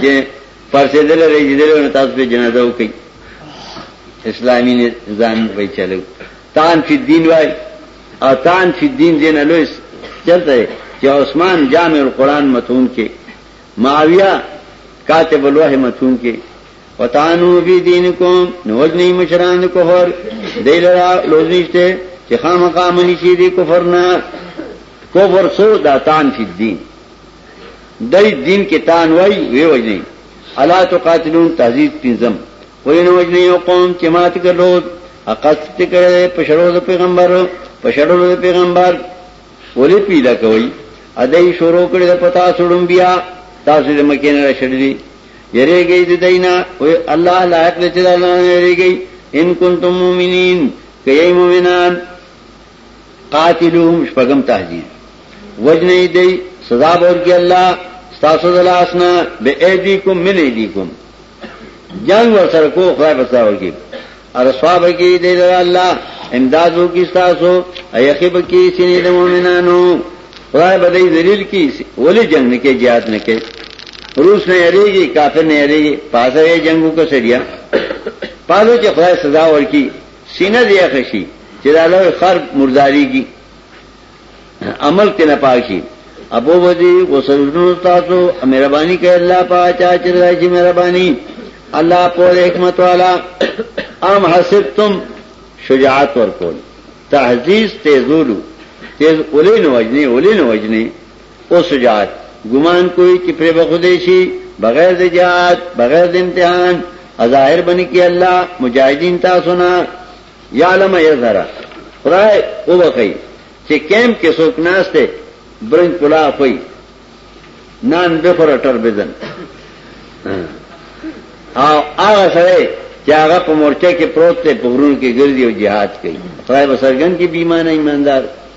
چې پرسېدل رېږدل نو تاسو په جنازه وکړي اسلامي نظام په چلو تان فی الدین وای او تان فی الدین دین الوس چلته چې عثمان جامع القرآن متون کې معاویه کاتب الوحی متون کې وتانو فی دینکم نو وجنی مشران کفر دیلرا لوزنیشته چې خامخا منی شي دی کفر نه کفر سو داتان فی الدین دای دین کې تان وای وی وجنی الا تقاتلون تعزیز پنځم ولی نو وجنی یو قوم چې مات کړو حقت کړه په شړو د پیغمبر په شړو د پیغمبر ولی پیدا کوي ادای شروع کړی د پتا سړم بیا تاسو د مکه نه شړلی یریږي د دینا او الله لایق دې چې الله یریږي ان کنتم مؤمنین کای مؤمنان قاتلوهم شپغم تهدید وجنه دی سزا ورکی الله تاسو دلاسنا به ایدیکم من ایدیکم جنگ ور سره کو خدای بچا ورکی ار ثواب کی دی الله امدادو کی تاسو ایخب کی سینې د مؤمنانو خدای به دې ذلیل کی ولی جنگ نه کې jihad نه کې روس نه یریږي کافر نه یریږي پاسه جنگو کو سړیا پاسه چې خدای سزا ورکی سینه دې یخه شي چې دا لوی خر مرداریږي عمل کې نه پاک شي ابو ودی وسلونو تاسو مهرباني کوي الله پاچا چې راځي مهرباني الله په حکمت والا ام حسبتم شجاعت ورکول تهذیز تیزولو تیز اولین وجنی اولین وجنی او شجاعت ګمان کوي چې پرې بخودې شي بغیر د جهاد بغیر د امتحان ظاهر بنی کې الله مجاهدین تاسو نه یعلم یظهر خدای او وکي چې کیمپ کې څوک ناشته برنج پلا کوي نان به پر ټر بزن او هغه سره چې هغه په مورچه کې پروت دی په غرونو کې ګرځي او jihad کوي خدای به سرګن کې بیمانه ایماندار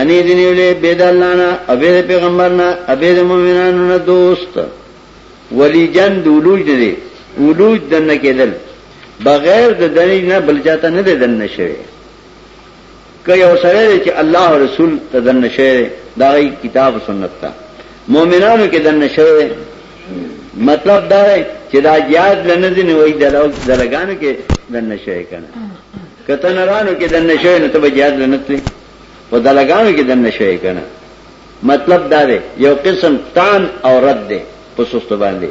اني دې نیولې بې د الله نه او بې د پیغمبر نه او بې د مؤمنانو نه دوست ولی جن د ولوج نه دی ولوج دنه کېدل بغیر د دنی نه بل چاته نه دی دنه شوی که یو سره دی چې الله او رسول ته دنه شوی دا غي کتاب او سنت ته مؤمنانو کې دنه شوی مطلب دا دی چې دا یاد لنه دي نه وای دلو دلګانو کې دنه شوی کنه کته نرانو کې دنه شوی نو ته به یاد لنه په دلګانو کې دنه شوی کنه مطلب دا دی یو قسم تان او رد دی په سستو باندې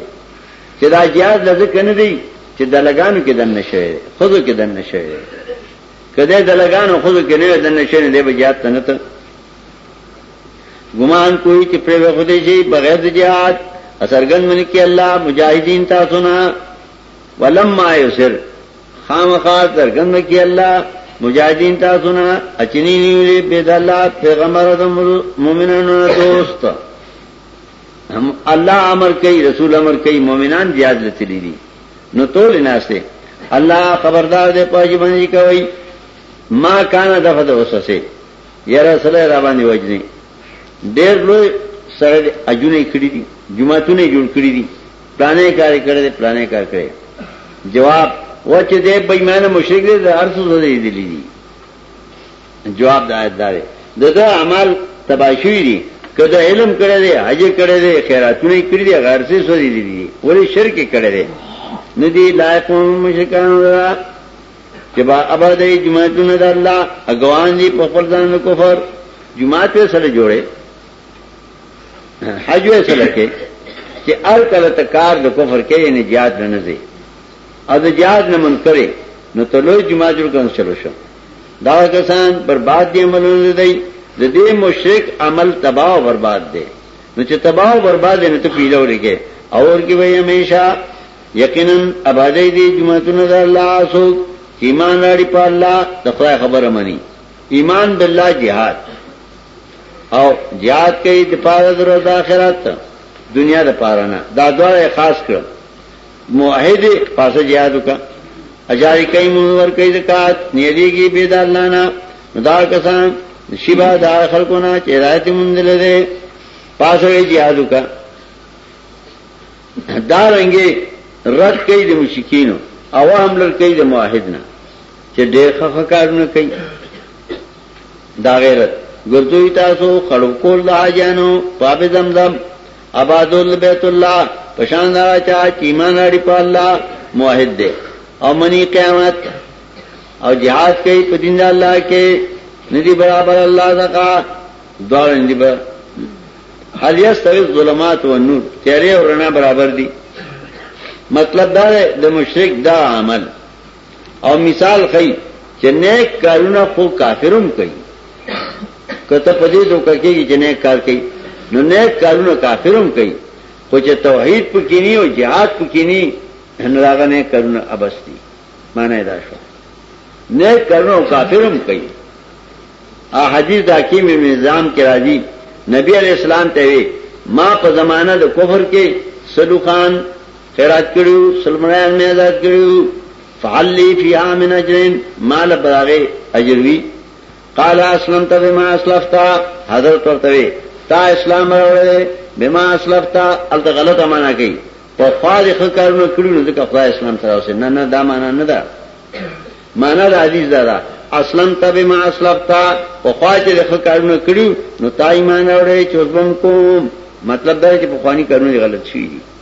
چې دا جهاز لږ کنه دی چې دلګانو کې دنه شوی خودو کې دنه شوی کله دلګانو خودو کې نه دنه شوی دی به جهاد نه ته ګمان کوئی چې پر وخت دی شي بغیر د جهاد اثرګن من کې الله مجاهدین تاسو نه ولما یسر خامخا څرګند کی الله مجاهدین تاسو نه اچنی نیولې به د الله پیغمبر د مؤمنانو دوست هم الله امر کوي رسول امر کوي مؤمنان زیاد لتلی دي نو تول ناشته الله خبردار دې پاج باندې کوي ما کان دغه د وسسه یاره سره را باندې وجني ډېر لوی سره اجونه کړی دي جمعهتونه جوړ کړی دي پلانې کار کړی دی پلانې کار کړی جواب و چې دې بېمانه مشرک دی د ارسو زده دی دی جواب د آیت دار د دې اعمال تباشوی دي کله علم کړی دی حج کړی دی خیراتونه کړی دی غیر څه سوري دي دی ولې شرک کړی دی نه دی لایق مشرکان را چې با ابد جمعه د الله اګوان دي په خپل ځان کفر جمعه ته سره جوړه حج وې سره کې چې ار کله تکار د کفر کې نه جهاد نه نه زی او د جهاد نه من کړي نو ته لوی جماعت جوړ کړم چلو شو دا کسان برباد دي عملونه دی د دې مشرک عمل تباہ او برباد دي نو چې تباہ او برباد نه ته پیلو لري اور کې وي همیشه یقینا آبادی دي جماعتونه د الله سو ایمان لري په الله د خدای خبره مني ایمان بالله جهاد او جهاد کوي د پاره د ورځ آخرت دنیا د پاره نه دا دواړه خاص کړ موحد پاسه جهاد وکا اجاری کوي مون ور کوي زکات نیریږي بيد الله نه دا کسان شیبا دا خلقونه چې راځي مونږ لري پاسه جهاد وکا دا رنګي رد کوي د مشکینو او هم لر کوي د موحد نه چې ډېر خفقارونه کوي دا غیرت ګرځوي تاسو خړوب کول د حاجیانو په آب زمزم آبادول بیت الله پشان دا چا چې ایمان راړي په الله موحد دی او منی قیامت او جهاد کوي په دین د الله کې ندی برابر الله زکا دوار ندی بر هل یستوی ظلمات و نور تیرې او رڼا برابر دي مطلب دا دی د مشرک دا عمل او مثال خی چې نیک کارونه خو کافرم کوي کته په دې دوکه کې چې نیک کار کوي نو نیک کارونه کافرم کوي خو چې توحید پکې نه او jihad پکې نه نه راغه نیک کارونه ابستی معنی دا شو نیک کارونه کافرم کوي ا حدیث د حکیم نظام کې راځي نبی علی اسلام ته ما په زمانہ د کفر کې صدوقان خیرات کړیو سلمړیان می آزاد کړیو فعلی فی آمن اجرین مال براغی اجروی قال اسلمت بما اسلفتا حضرت ورتوی تا اسلام راوړی بما اسلفتا الته غلط معنا کوي په خواږه خکارونه کړو نو ځکه خدای اسلام سره اوسه نه نه دا معنا نه ده معنا د حدیث دا ده اسلم تبه ما اسلفتا په خواږه د خکارونه کړو نو تا ایمان راوړی چې وبم کوم مطلب دا چې په خواني کارونه غلط شي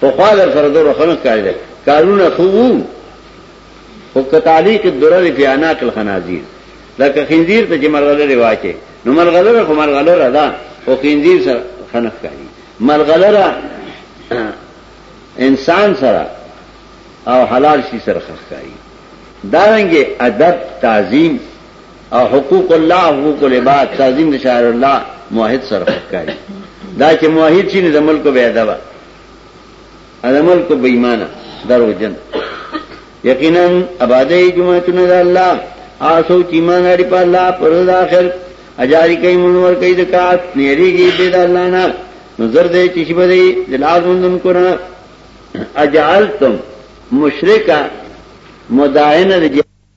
په خوا در سره دور خنه کاری ده کارونه خو وو او کتالیق الدرر فی عناق الخنازیر لکه خنزیر ته چې مرغلره واچي نو مرغلره خو مرغلره ده او خنزیر سره خنه کاری مرغلره انسان سره او حلال شي سره خخ کاری دارنګه ادب تعظیم او حقوق الله حقوق العباد تعظیم د شاعر الله موحد سره ښکاری دا چې موحد شي نه د ملک به ادب د ملک به ایمان درو جن یقینا آبادی جمعتونه د الله آسو چې ایمان لري په الله پر د اخر اجاری کوي منور کوي د کار نیریږي د الله نه نظر دې چې شي بده د لاس مندن کو نه اجعلتم مشرکا مدائن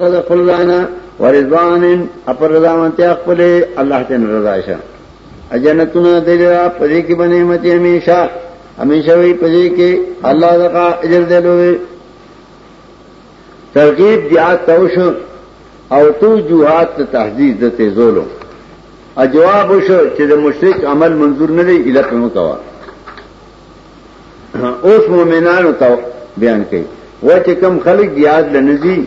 رضا قلوانا ورضوان اپر رضا منتیا خپل الله تن رضا شه اجنتنا دلرا پدې کې باندې متي هميشه هميشه وي پدې کې الله دغه اجر دلوي ترغیب دیا توش او تو جوهات تهذیب د تیزولو اجواب شو چې د مشرک عمل منظور نه دی اله کوم کوا اوس مؤمنانو ته بیان کړي و چې کم خلک یاد لنځي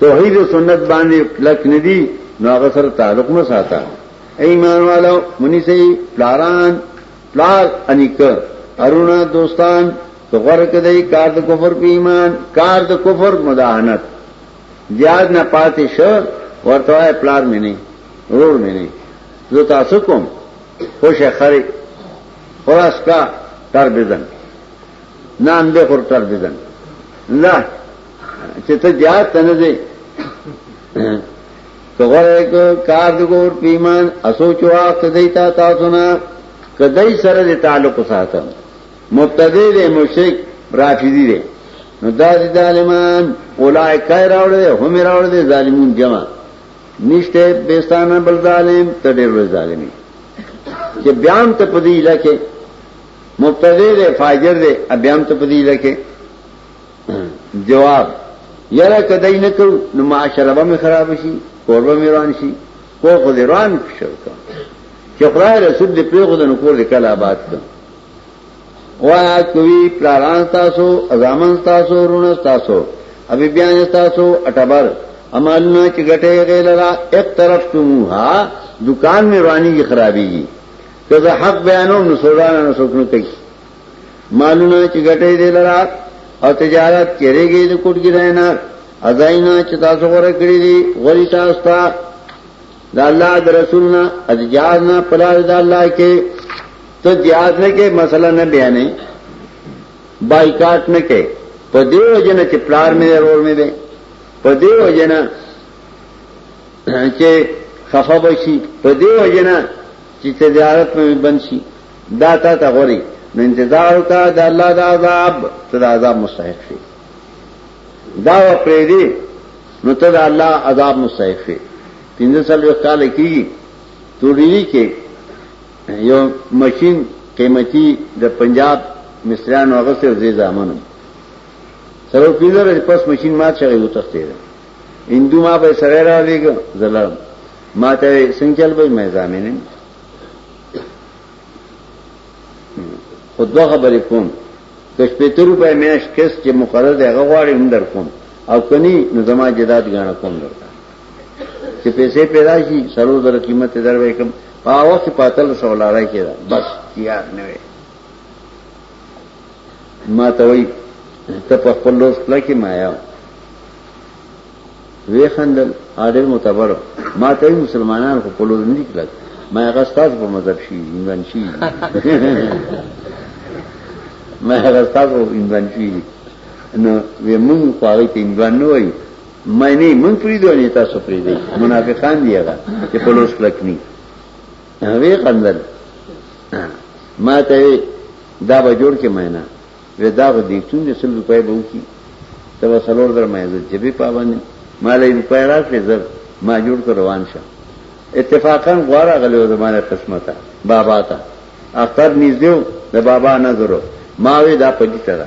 توحید او سنت باندې لک ندي نو هغه سره تعلق مو ساته ایمان والو منی سي پلاران پلار انیک ارونا دوستان تو غره کدی کار د کفر په ایمان کار د کفر مداهنت زیاد نه پاتې شو ورته پلار مې نه ورور مې نه زه تاسو کوم خوشخري خلاص کا تر بزن نه اندې خور تر بزن لا چې ته جهاد ته نه دی کغره کو کار د ګور پیمان اسوچو وخت دیتا تاسو نه کدی سره د تعلق ساتم مبتدی دی مشرک رافضی دی نو دا ظالمان اولای کای راوړل هم راوړل ظالمون جمع نشته بستانه بل ظالم ته ډېر لوی ظالمي چې بیان ته پدی لکه مبتدی دی فاجر دی بیان ته پدی لکه جواب یره کدی نه کو نو معاشره به خراب شي کوربه میران شي کو خو دې روان شو چې خدای رسول دې پیغو د نکور دې کله آباد کړ وایا کوي پلاران تاسو ازامن تاسو رونه تاسو ابي بیان تاسو اټبر امالونه چې ګټه غیلرا ایک طرف تموها دکان می رواني خرابيږي که زه حق بیانوم نو سودا نه سوکنه کوي مالونه چې ګټه دې لرا او تجارت چیرېږي د کوټګرای نه ازاینا چې تاسو غره کړی دي غلی تاسو ته دا الله د رسول نه اجازه نه پلار دا الله کې ته جهاد نه کې مسله نه بیانې بایکاټ نه کې په دې وجنه چې پلار مې رول مې ده په دې وجنه چې خفه بشي په دې وجنه چې تجارت مې بند شي دا تا ته غوري نو انتظار وکړه د الله د عذاب ته د عذاب مستحق شي دا و پرې دی نو ته د الله عذاب مستحق شې پنځه سال وخت کال کیږي توډيري کې یو ماشين قیمتي د پنجاب مصریانو هغه سره زی زامنو سره پیلر پس ماشين مات شغی و تختې ده هندو ما به سره را لګ زلم ما ته څنګه چل به مې زامنم خود دوه خبرې کوم که شپېته روپۍ میاشت قسط چې مقرر دی هغه غواړې هم درکوم او که نی نو زما جداد ګاڼه کوم درته چې پیسې پیدا شي سرو زرو قیمت یې در وکم په هغه وخت کې په اتلس سوه لاره کېده بس تیار نه وی ما ته وایي ته په خپل لوست کلکې مایا وې خندل اډر معتبر ما ته مسلمانان خو په لور نه دي کلک ما هغه ستاسو په مذهب شي ایمان شي ما هغه ستاسو ایمان شي نو وې مونږ خو هغه ته ایمان نه وایو مې نه مونږ پری دوه نه تاسو پری دی منافقان دی هغه چې په لوس کلک ني وې قندل ما ته دا به جوړ کې مې نه وی دا به دیکتون دی سل روپای به وکی ته به سلور در مې زه جبې پابندم ما لې روپای راکړې زر ما جوړ کړ روان شه اتفاقا غواره غلې زمانه قسمته بابا ته اختر نږدې د بابا نظر ما وی دا پدی ته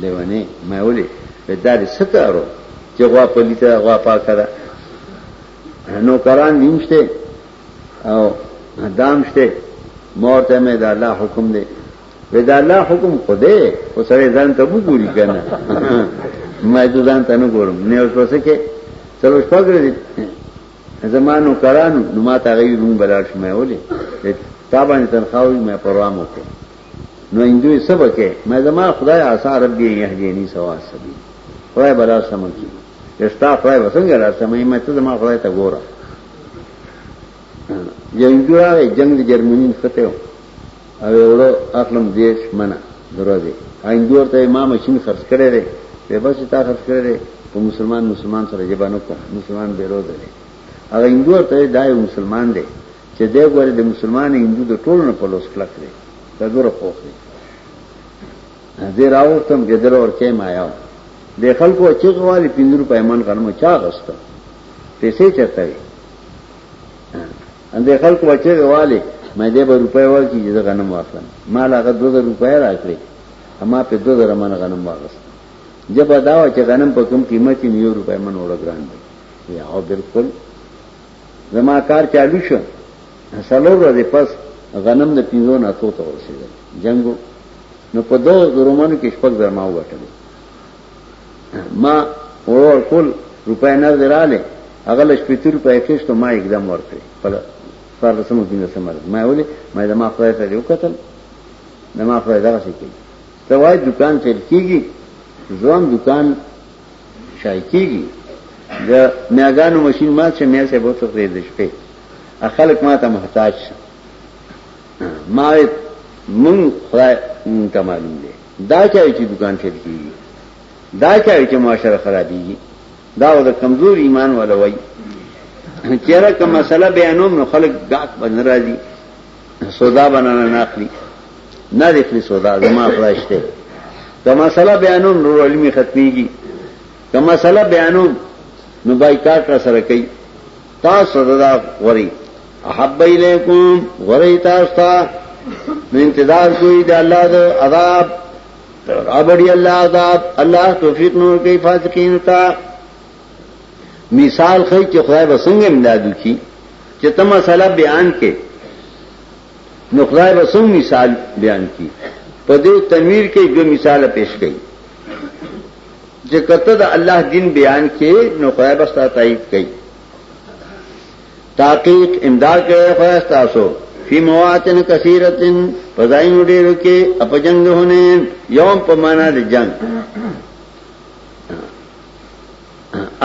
لیونی ما ولی وی دا دې څه کارو چې غوا پلیته ده غوا پاکه ده نوکران دې هم شته او دام شته مور ته مې دا الله حکم دی وی دا الله حکم خو دی خو سړی ځان ته وګوري که نه ما دې ځان ته نه ګورم نه اوس پسې کې څلور شپږ ورځې زما نوکرانو نو ما ته هغوی مونږ به لاړ شو ما یې ولې تا باندې تنخوا وي ما یې پروام وکړو نو اندوی سبا کې مې زما خدای آسا رب دې يهديني سوا سبي خدای بلار سم کی رستا خدای وسنګ را سمې مې ته زما خدای ته ګوره یو اندو راغی جنگ د جرمنی خته او وړو اخلم دیش منه دروازه اندور ته ما ماشين خرڅ کړي دي په بس تا خرڅ کړي دي په مسلمان مسلمان سره جبانو کوم مسلمان بیرو دي هغه اندور ته دای مسلمان دی چه دی ګوره د مسلمان هندو د ټولو نه پلوس کلک دی دا دوره پوخ دی زه راوستم ګدل اور چه مایاو د خلکو چې غوالي پندر په ایمان غنمو چا غسته پیسې چرته وي اندې خلکو چې غوالي مې دې به روپۍ ورکړي چې غنم واخلم مال هغه 2000 روپۍ راکړي اما په 2000 من غنم واغست جب دا چې غنم په کوم قیمت یې یو روپۍ من وړ ګران دی یا او بالکل زما کار چالو شو سلور ورځې پس غنم د پینځو نه اتو ته ورسېدل جنگو نو په دو رومانو کې شپږ زر ما وټل ما ورور کول روپای نه دراله هغه لښ پېتو روپای کېشته ما اقدام ورکړ په سر رسمو کې نه سمر ما ولې ما د ما خدای ته یو قتل د ما خدای دغه څه کوي ته وای دکان ته کیږي ځوان دکان شای کیږي د میاګانو ماشين مات شه میا سه بوته پرې د شپې خلک ما ته محتاج شه ما مون خدای ته معلوم دی دا چا چې دکان ټیټ کیږي دا چا چې معاشره خرابېږي دا د کمزور ایمان ولا وای چیرې کوم مسله بیانوم نو خلک غاک بن راځي سودا بنانا نه اخلي نه دخلي سودا زما خلاصته کما سلا بیانوم نور علمي ختميږي کما سلا بیانوم نو بایکاټ را سره کوي تاسو دا غوري احب الیکم غوري تاسو ته نو انتظار کوي د الله د عذاب ابدي الله عذاب الله توفیق نور کوي فاسقین ته مثال خی چې خدای به څنګه امداد وکړي چې ته مسله بیان کې نو خدای به څنګه مثال بیان کړي په دې تنویر کې جو مثال پیش کړي چې کته د الله دین بیان کې نو خدای به ستاسو تایید کوي تحقیق امداد کوي خدای تاسو فی مواتن کثیرتن فزاین ډیرو کې اپجنګ هونه یوم په معنا د جنگ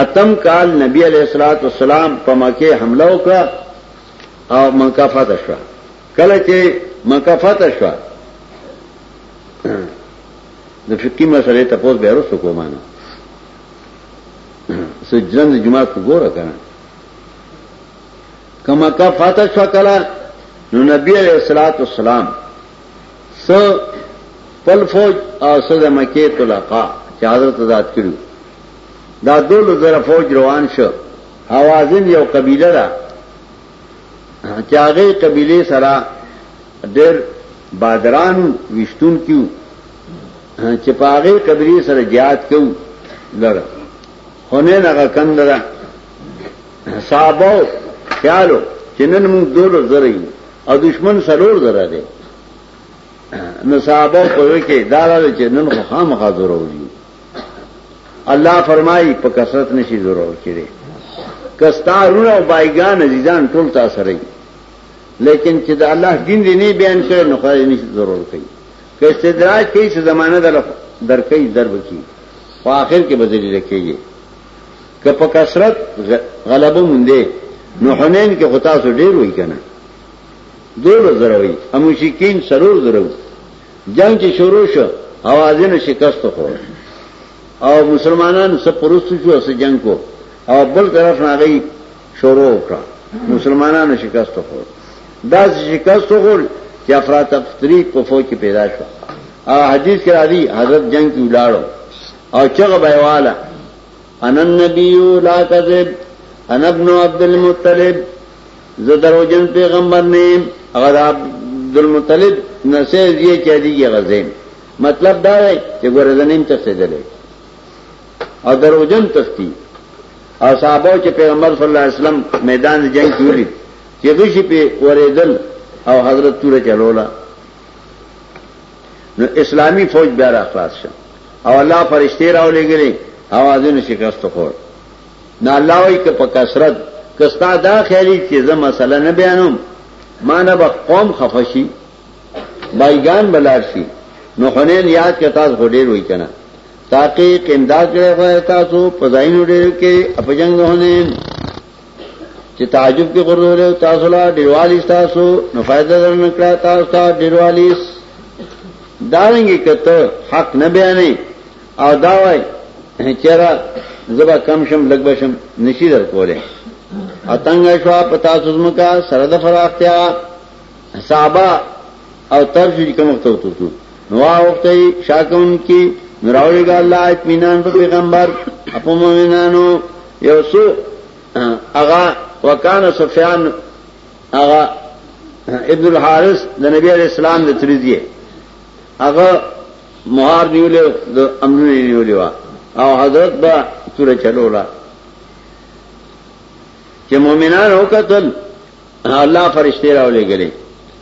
اتم کال نبی علیہ الصلوۃ والسلام په مکه حمله وکړه او مکه فتح شو کله چې مکه فتح شو د فقہی مسئله ته پوس به ورسو کومه نه سجن جمعه کو ګوره کنه کما کا فتح شو کله نو نبی علیہ الصلوۃ والسلام سه پل فوج او سه د مکه طلقا چې حضرت آزاد کړو دا دول زره فوج روان شو حوازن یو قبیله ده چې هغه قبیله سره ډېر بادران وشتون کیو چې په هغه قبیله سره جهاد کو لړ هونه هغه کندره صاحبو خیالو چې نن موږ دول زره یو او دشمن سلور زره دی نو صحابه په وکه دارا چې نن خو خامخا ضرور دي الله فرمایي په کثرت نشي ضرور کړي کستا رونه او بایګان عزیزان ټول تا سره دي لیکن چې د الله دین دی نه بیان کړي نو خو نشي ضرور کوي که استدراج کوي چې زمانه در درکې درب کی په اخر کې بدلی لکېږي که په کثرت غلبه مونده نو حنین کې خو تاسو ډیر وای کنه دولو زره وای اموشکین سرور زره جنگ چې شروع شو اوازونه شکست خو او مسلمانان سب پرستو شو اس جنگ کو او بل طرف نه غي شروع وکړه مسلمانانو شکست خو دا شکست خو چې افراط افطری په فوج کې پیدا شو او حدیث کې راځي حضرت جنگ کې ولاړو او چغه بایواله انا النبی لا کذب انا ابن عبد المطلب زه دروژن پیغمبر نه اگر عبد المطلب نسه یې چا دیږي غزين مطلب دا دی چې ګوره زنیم ته څه دی او دروژن تختی او صحابه چې پیغمبر صلی الله علیه وسلم میدان جنگ کې ولید چې غشي په ورېدل او حضرت توره چلولا نو اسلامی فوج بیا را خلاص شو او الله فرشتي راولېږلې اوازونه شکست خور نه الله وایي که په کثرت کستا دا خیالي چې زه مسله نه بیانوم ما نه به قوم خفه شي بایګان بلار شي نو حنین یاد که تاسو خو ډېر وایي که نه تاکي امداد کړی خدای تاسو په ځایونو ډېرو کې په جنګ حنین چې تعجب کې ګرځولې تاسو لا ډیروالی تاسو نو فائدہ درنکړه تاسو ته ډیروالی دارنګي کته حق نه بیانې او دا وای چیرې زبا کم شم لګ بشم نشي در کوله اتنګ شو پتا سوزمکا سره د فراختیا صحابه او طرف چې کوم وخت وتوتو نو وخته شاکون کې نراوړي ګا الله اطمینان په پیغمبر اپو مومنانو یو سو اغا وکانه سفیان اغا ابن الحارث د نبی علی السلام د تریزیه اغا مہار نیولې د امنو نیولې وا او حضرت با تور چلولا چې مؤمنان وکتل الله فرشتي راولېږلې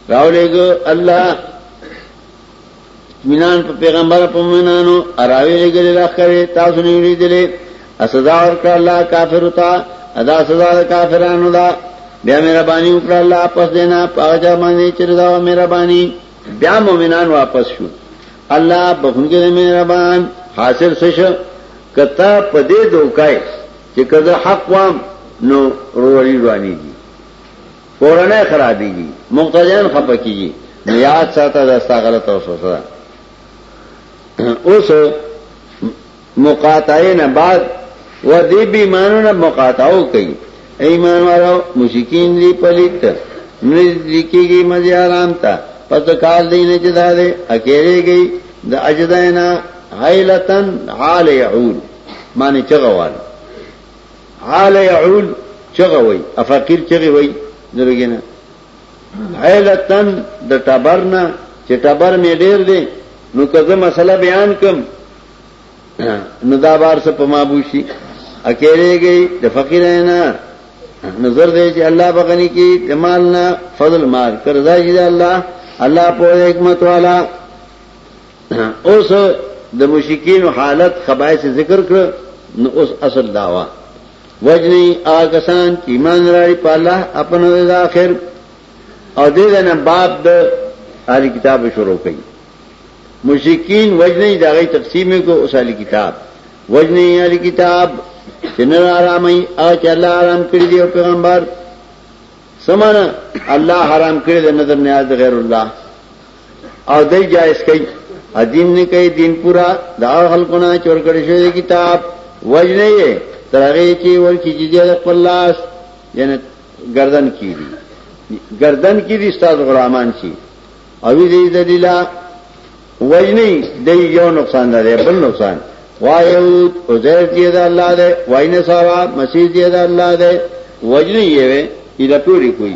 راولېږو الله مینان په پیغمبر په مینانو اراوی لګلې راخره تاسو نه ویلې اسدا ورکړه الله کافر وتا ادا سزا د کافرانو دا بیا مهرباني وکړه الله واپس دینا پاجا باندې چې دا مهرباني بیا مؤمنان واپس شو الله بخونګې مهربان حاصل سش کتا پدې دوکای چې که زه حق وام نو روړی روانیږي کورنۍ خرابېږي مقتدیان خپه کیږي نو یاد ساته دا ستا غلط وسوسه ده اوس مقاطعه نه بعد و دې بي مانو نه مقاطعه کوي ایمان والو مشکین دی پلیت نزدې کېږي مزي آرام ته پس کال دی نه چې دا دې اکیلې گئی د اجداینا حیلتن حال یعود معنی چغه واله عال يعول چغه وای افقیر چغه وای درګنه عیلتن د ټبرنا چې ټبر می ډیر دی نو کزه مسله بیان کم نو دا بار څه پما بوشي اکیلې گئی د فقیر نه نظر دی چې الله بغنی کی جمال نه فضل مار کرزا جی الله الله په حکمت والا اوس د مشکین حالت خبای سے ذکر کړ نو اوس اصل داوا وجنی آکسان چې ایمان راړي په الله خپل د اخر او دې نه باب د اهل کتاب شروع کړي مشکین وجنی دا غي تقسیم کو اوس اهل کتاب وجنی اهل کتاب چې نه آرامي او چې الله آرام کړی دی پیغمبر سمانه الله حرام کړی د نظر نیاز غیر الله او دای جایز کوي ادین نه کوي دین پورا دا خلقونه چور کړی شوی کتاب وجنه یې ترغه چې ورکی جزیه خپل لاس یعنی گردن کیږي گردن کیږي استاد غلامان شي او دې دلیلا وجنه دې یو نقصان نه دی بل نقصان وایود عزیر دی دا الله دې واینه صاحب مسیح دی دا الله دې وجنه یې وې اله پوری کوي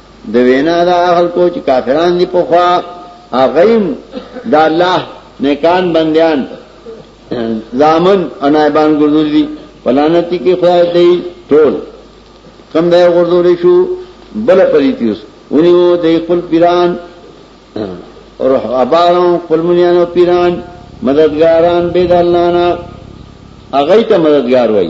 د وینا دا اهل کو چې کافران دي په خوا اغیم د الله نیکان بندیان زامن او نایبان ګرځول دي پلانتی کې خدای دی ټول کم دی ګرځول شو بل پریتیوس ونی وو د خپل پیران او ابارو خپل مونیانو پیران مددګاران به د الله نه اغه ته مددگار وای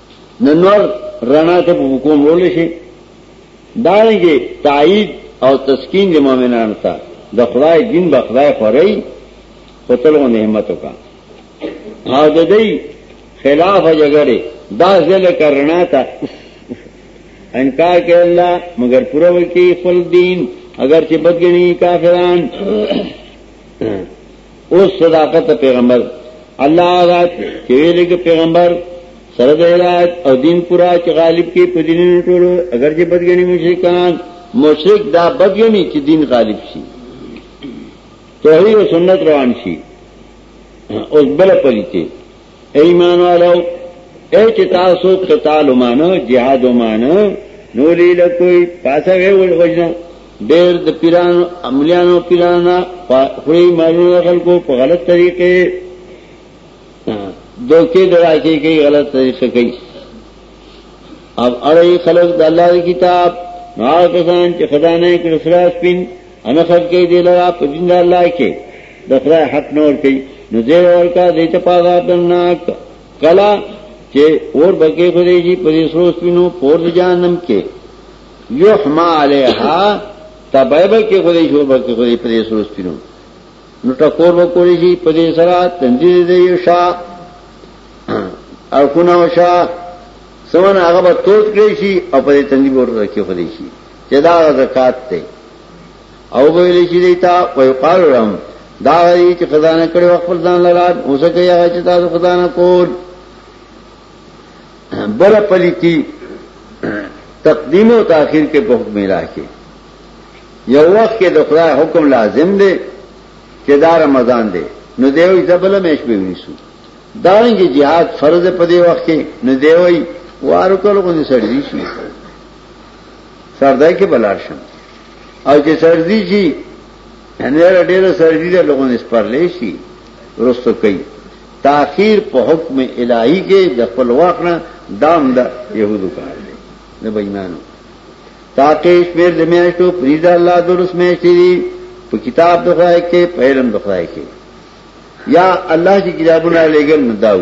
ننور رڼا ته په کوم رول شي دانګي تایید او تسکین د مؤمنانو ته د خدای دین به خدای خوري په تلو نعمت وکا او د دې خلاف جګړه دا ځل کرنا ته انکار کوي الله مگر پوره وکي خپل دین اگر چې بدګنی کافران اوس صداقت پیغمبر الله هغه چې ویلګ پیغمبر سره د هدایت او دین پورا چې غالب کې په دین ټولو اگر چې بدګنی مشرکان مشرک دا بدګنی چې دین غالب شي توحید او سنت روان شي اوس بل پلیته اے ایمان والو اے چې تاسو قتال ومانه jihad ومانه نو لیله کوئی پاسه ویول وجنه ډېر د پیرانو عملیانو پیرانا خوري مالونه خلکو په غلط طریقې دوکې دراکې کوي غلط طریقې کوي اب اړې خلک د الله کتاب نو کسان چې خدای نه کړ سره سپین انا خلق کې دی لرا په دین الله کې د خدای حق نور کوي نو زیر ورکا دې ته پاغا دناک کلا چې اور بګې غوړي جی په دې سرو سپینو پور جانم کې یحما علیها تبایب کې غوړي شو بګې غوړي په دې سرو سپینو نو ټکور وکړي جی په دې سره تندې دې یشا او کو نو شا سمن هغه به توت کړی شي او په دې تندې ورته کې غوړي شي چې دا زکات دی او ویل شي دیتا ویقال لهم دا غي چې خزانه کړي خپل ځان لاره اوسه کوي هغه چې تاسو خزانه کول بل پلیتی تقدیم او تاخير کې په حکم راکې یو وخت کې د خدای حکم لازم دی چې دا رمضان دی نو دیو یې بل مېش به ونیسو دا رنګ جهاد فرض په دې وخت کې نو دیو یې وارو کولو کو نه سړی شي سردای کې بلار شم او چې سردی شي نه ډېر سردی ده لغون سپرلې شي رستو کوي تاخير په حکم الهي کې د خپل وخت نه دام د دا يهودو کار دی نه بېمانو تاکي شمیر د میاشتو پریز الله درس میاشتې دي په کتاب د خدای کې په علم د خدای کې یا الله چې کتابونه لګل نه داو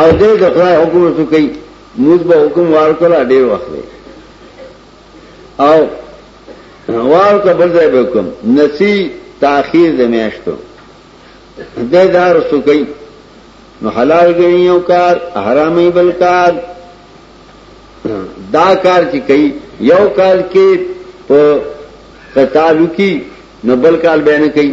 او دې د خدای حکم ته کوي موږ به حکم ورکړه ډیر وخت دی او وار ته بل ځای به حکم نسی تاخير د میاشتو دې دار څه کوي نو حلال غني یو کار حرامي بل کار دا کار چې کوي یو کال کې په قطالو کې نو بل کال بیان کوي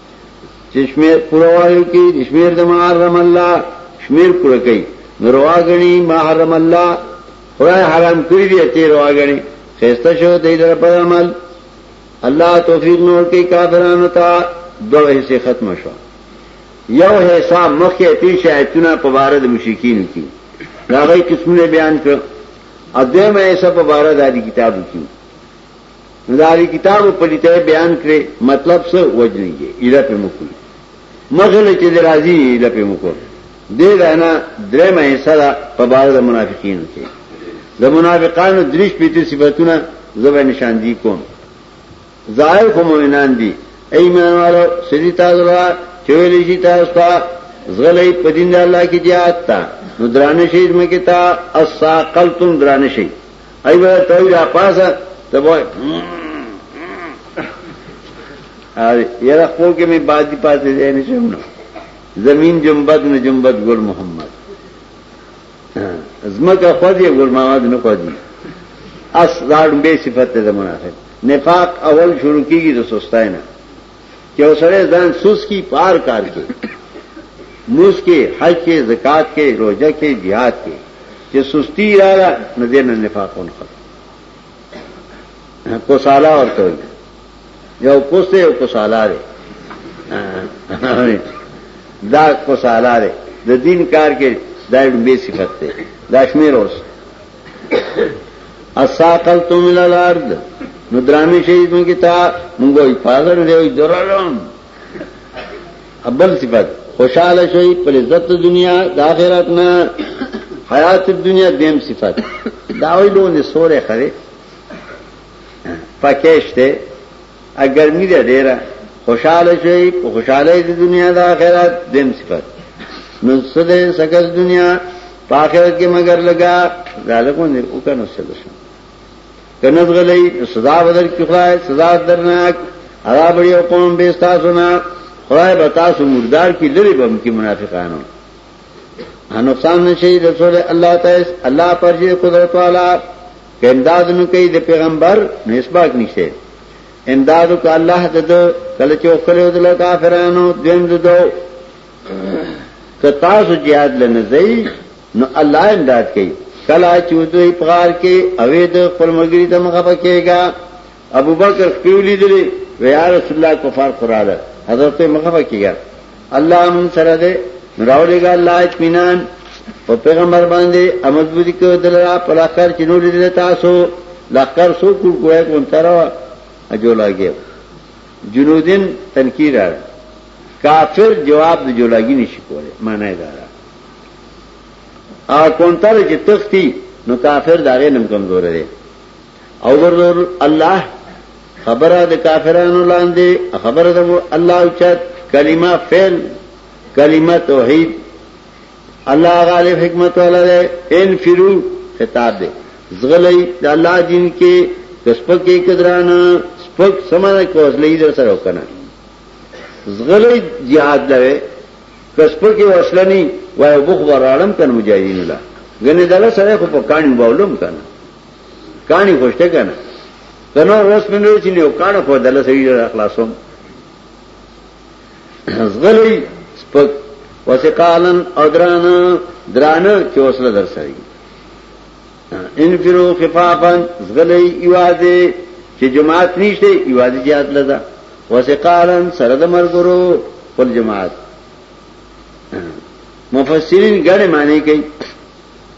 چې شمیر پوره وایو کې د شمیر د محرم الله شمیر پوره کوي نو رواګنی محرم الله خدای حرام کړی دی ته رواګنی خسته شو دې در په عمل الله توفیق نور کې کافرانو ته دوه حصے ختم شو یو حصہ مخکې پیش آیتونه په بار د مشکین کې راغی قسمونه بیان کړ ادمه حصہ په بار د کتابو کې نو دا علی کتاب په لیته بیان کړي مطلب څه وجنیږي اله په مکول مغل چې درازي اله په مکول دې دانا درې مې سره په بار د منافقینو کې د منافقانو دریش پیته صفاتونه زبر نشان دي کوم ظاهر کوم مؤمنان دي ایمان والو سړي تاسو را چويلې شي تاسو ته زغلې په دین الله کې جهاد تا نو درانه شي مکه تا اساقلتم درانه شي ای به توي را پاسه ته وای اره یره خو کې می باجی پاتې دی نه شم نو زمين جنبت نه جنبت ګل محمد زمکه خو دې ګل محمد نه خو دې اس لاړم به صفته ده منافق نفاق اول شروع کیږي د سستای نه چې اوسړې ځان سوس کی پار کار کې موس کې حج کې زکات کې روزه کې jihad کې چې سستی رااله نه دین نفاقون خط کو سالا ورته یو پوسته یو کو سالا دی دا کو سالا دی د دین کار کې دا یو به صفت دی دا شمیر اوس اساقل تو ملا لارد نو درامی شهید من کتا منگوی پاگر دیوی درالم ابل صفت خوشحال شوی پر عزت دنیا د آخرت نه حیات دنیا دیم صفت داوی لو نه سورې خره پکېشته اگر می ده ډیره خوشاله شي په خوشاله دي دنیا د آخرت دیم صفت نو سده سکس دنیا په آخرت کې مگر لگا ذالکو نه او کنه سده شو کنه غلې سزا بدل کې خدای سزا درناک هغه بڑی قوم به تاسو نه خدای به تاسو مردار کې لری بم کې منافقانو نقصان نشي رسول الله تعالی الله پر قدرت والا که امداد نه کوي د پیغمبر نو اسباق نشته امداد کو الله د کله چې خلې د کافرانو دیم د دو که تاسو jihad لنه زی نو الله امداد کوي کله چې دوی پغار کې اوې د خپل مګری د مخه پکېګا ابو بکر خپیو لیدلی و یا رسول الله کفار قراله حضرت مخه کیګا الله من سره ده راولېګا الله اطمینان په پیغمبر باندې امزبودی کو دلرا په لخر چې نور دې تاسو لخر سو کو کوه کون تر اجولاګي جنودین تنکیر را کافر جواب د جولاګي نشي کوله معنی دا او کون تر چې تختی نو کافر داغه نم کمزور دی او ګرځول الله خبره د کافرانو لاندې خبره د الله او چت کلمه فعل کلمه توحید الله غالب حکمت والا دی ان فرو خطاب دی زغلی د الله دین کې کسبک کې قدران سپک سمانه کوزلې در سره وکنه زغلی jihad لوي کسبک کې وسلنی وای بوخ ورالم کنه مجاهدین الله غنه دله سره خو په کاڼي باولم کنه کانی خوشته کنه کنو اوس منو چې نیو کانه خو دله سړي را خلاصوم زغلی سپک وسقالن او درانه درانه چې وسله در سړي ان فرو خفافن زغلی ایواده چې جماعت نشته ایواده جهاد لدا وسقالن سره د مرګرو خپل جماعت مفسرین ګڼه معنی کوي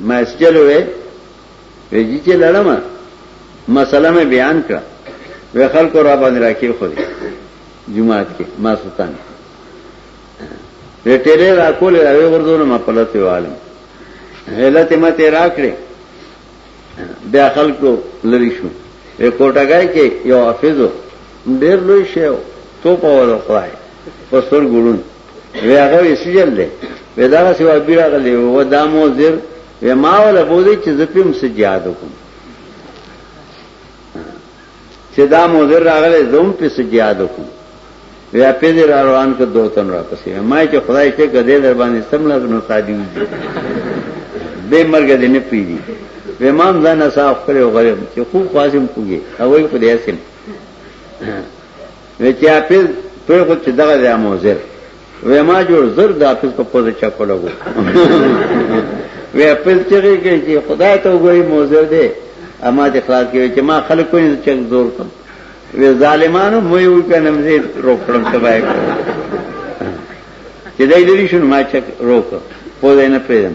ما اسجل وې ویجی چې لړم مسله مې بیان کړه وې خلکو را باندې راکې خو دې جمعات کې ما سلطان وې ټېلې را کولې را وې ورځونه ما پلته والم هلت ما ته را کړې بیا خلکو لری شو وې کوټګای کې یو حافظو ډېر لوی شی تو په وره خدای پستر ګورون وی هغه یې سجل دی وی دا څه وابی راغلی و دا مو زر وی ما ولا بوزي چې زپم سجاد کوم چې دا مو زر راغلی زوم په سجاد کوم وی په دې را روان ک دوه تن را پسې ما چې خدای ته کده در باندې سملا نو تادی به مرګ دې نه پیږي وی ما ځان صاف کړو غرم چې خوب خاصم کوږي هغه په دې اسیم وی چې حافظ پرې خو چې دغه دی موزر وی ما جوړ زر د حافظ په پوزه چکو لګو وی حافظ چې کوي چې خدای ته وګوري موزر دی اما چې خلاص کوي چې ما خلک کوی چې زور کوم وی ظالمانو مو یو کنم زه روکړم تبای کړم چې دای دې شنو ما چک روک پوزه نه پېدم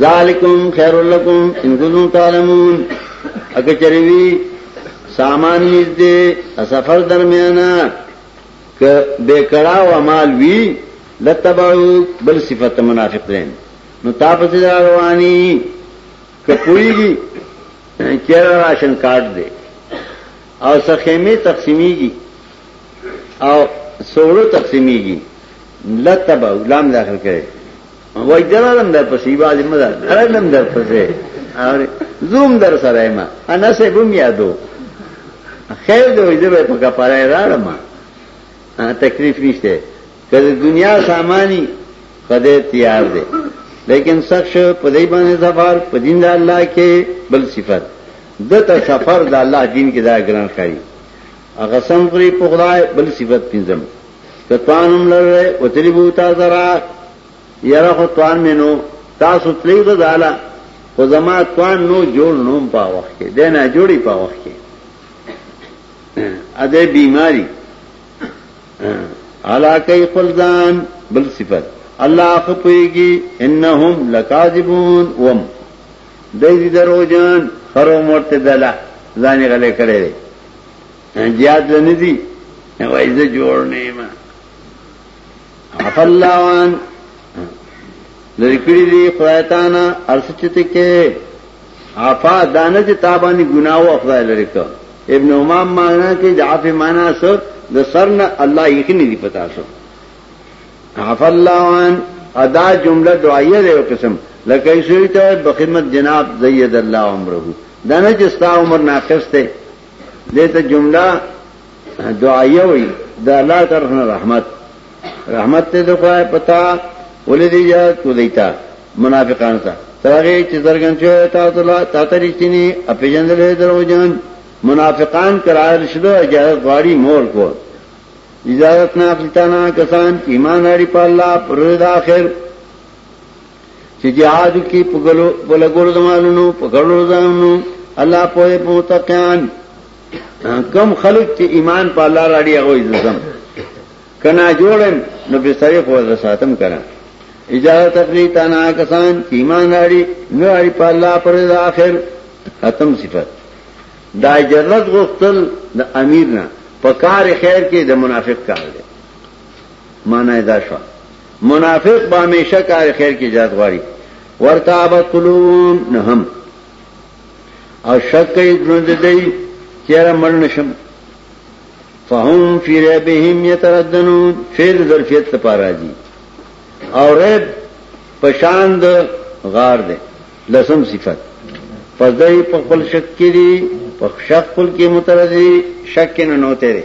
ذالکم خیر لکم ان کنتم تعلمون اګه چریوی سامان نږدې سفر درمیانا ک به کړه او مال وی لتبعو بل صفت منافق دین نو تاسو دا رواني ک پویږي چیر راشن کارت دی او سخیمه تقسیمیږي او سوړو تقسیمیږي لتبعو لام داخل کړي وای درالم در پسې واځي مزه درالم در پسې اور زوم در سره ما انا سه بم یادو خیر دې وې دې په کفاره راړم تکلیف نشته کله دنیا سامانی خدای تیار دی لیکن سخش په دې باندې سفر په دین د الله کې بل صفت دته سفر د الله دین کې دا ګران خایي اقسم خوري په خدای بل صفت پنځم کتوانم لره وتلی بو تا زرا یره خو توان مینو تاسو تلی غزاله خو زما توان نو جوړ نوم په وخت کې د نه جوړي په وخت کې اده بیماری علاقه خپل ځان بل صفت الله خپويږي انهم لکاذبون وم دای دې دروژن خرو مرتدلا ځان غلې کړي جهاد لنه دي وای زه جوړ نه ما عف الله وان لری کړی دی خدای تعالی ارسچته کې عفا دانه چې تابانی ګناه او خدای لری کو ابن امام معنا کې د عفه معنا سر د سر نه الله یې نه دی پتا سو عف الله وان ادا جمله دعایه دی قسم لکه شوی ته بخدمت جناب زید الله عمره دا نه چې ستا عمر ناقص دی دې ته جمله دعایه وي د الله طرف نه رحمت رحمت ته دغه پتا ولې دی یا کو دیتا منافقان ته ترغه چې زرګن شو تا ته لا تا ته رښتینی اپیجندلې درو جان منافقان قرار شلو اجازه غواړي مور کو اجازت نه اخلتانا کسان ایمان لري په الله پر د اخر چې جهاد کې په ګلو په لګولو د مالونو په ګړو ځانونو الله په متقین کم خلق چې ایمان په الله راړي هغه عزتم کنا جوړم نو به سره په ور ساتم کړه اجازه تقری تانا کسان چې ایمان راړي نو اړي په الله پر اخر ختم صفت دا اجازه غوښتل د امیر نه په کار خیر کې د منافق کار دی مانا یې دا شوه منافق به همیشه کار خیر کې جات غواړي ورتابت قلوبهم نه هم او شک کوي ژوند دی چیرې مړ نشم فهم فی ربهم یتردنون فعل ظرفیت لپاره دي او رب پشان د غار دی لسم صفت پس دای په خپل شک کې دي په شک خپل کې مترضی شک نه نوته دي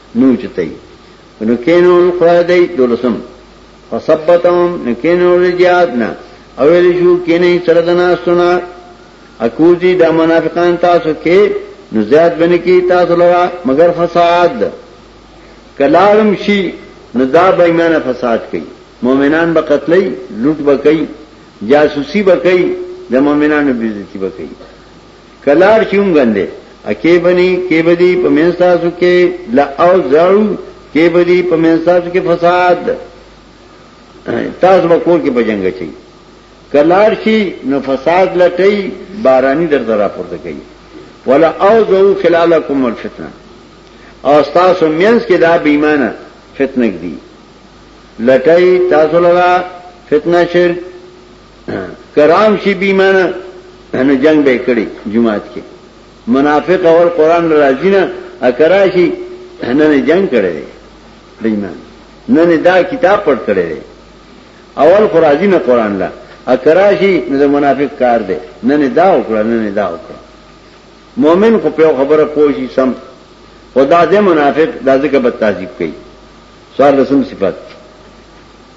نو چتای نو کینول خدای دی دولسم فثبتهم نو کینول رجاد نه اویل شو کینې سره دنا سنا اکوزی دا منافقان تاسو کې نو زیاد بنه کې تاسو لوا مگر فساد کلارم شي نو دا بېمانه فساد کوي مؤمنان به قتلې لوټ به کوي جاسوسي به کوي د مؤمنانو بیزتی به کوي کلار چی هم غندې اکی بنی کی بدی په منځ تاسو کې لا او زړو کی بدی په منځ تاسو کې فساد تاسو به کور کې بجنګ چي کلار شي نو فساد لټي بارانی در درا پورته کوي ولا او زو خلالکم الفتنه او تاسو مینس کې دا بیمانه فتنه دي لټي تاسو لرا فتنه شرک کرام شي بیمانه نه جنگ به کړي جماعت کې منافق اور قران راځي نه اکرا شي نه نه جنگ کړي بیمان نه نه دا کتاب پڑھ کړي اول قرازي نه قران لا اکرا شي نه منافق کار دی نه نه دا وکړه نه نه دا وکړه مؤمن خو په خبره پوښي سم خدا دې منافق دا ځکه بد تعذيب کوي سوال رسم صفات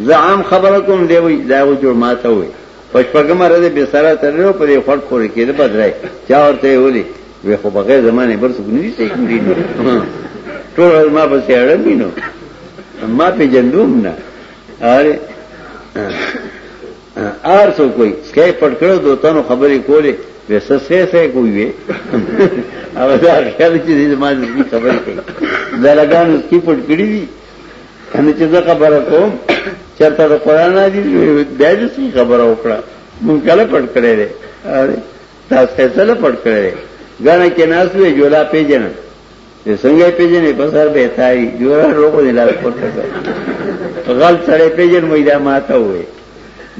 زه عام خبره کوم دی وی دا غو جوړ ماته وی پښپګم رده به سره ترلو په دې خړ پورې کېده بدرای چا ورته ویلي وی خو بغیر زمانه بل څه نه شي کړی نو ټول ما په سیړه مينو ما په جندوم نه اره ار سو کوئی سکه پټ کړو دوتانو خبرې کولې وسه سه سه کوی وی او دا خیال چې دې ما دې خبرې کوي دا لګان اس کی پټ کړی دي ان چې زه خبره کوم چرته د قران حدیث بیا دې څه خبره وکړه مونږ کله پټ کړی دی تاسو فیصله پټ کړی دی غاڼه کې ناس وی جولا پیجن څنګه پیجن په سر به تای جوړه روغو دی لاس پټ کړ غل سره پیجن مې دا ماته وې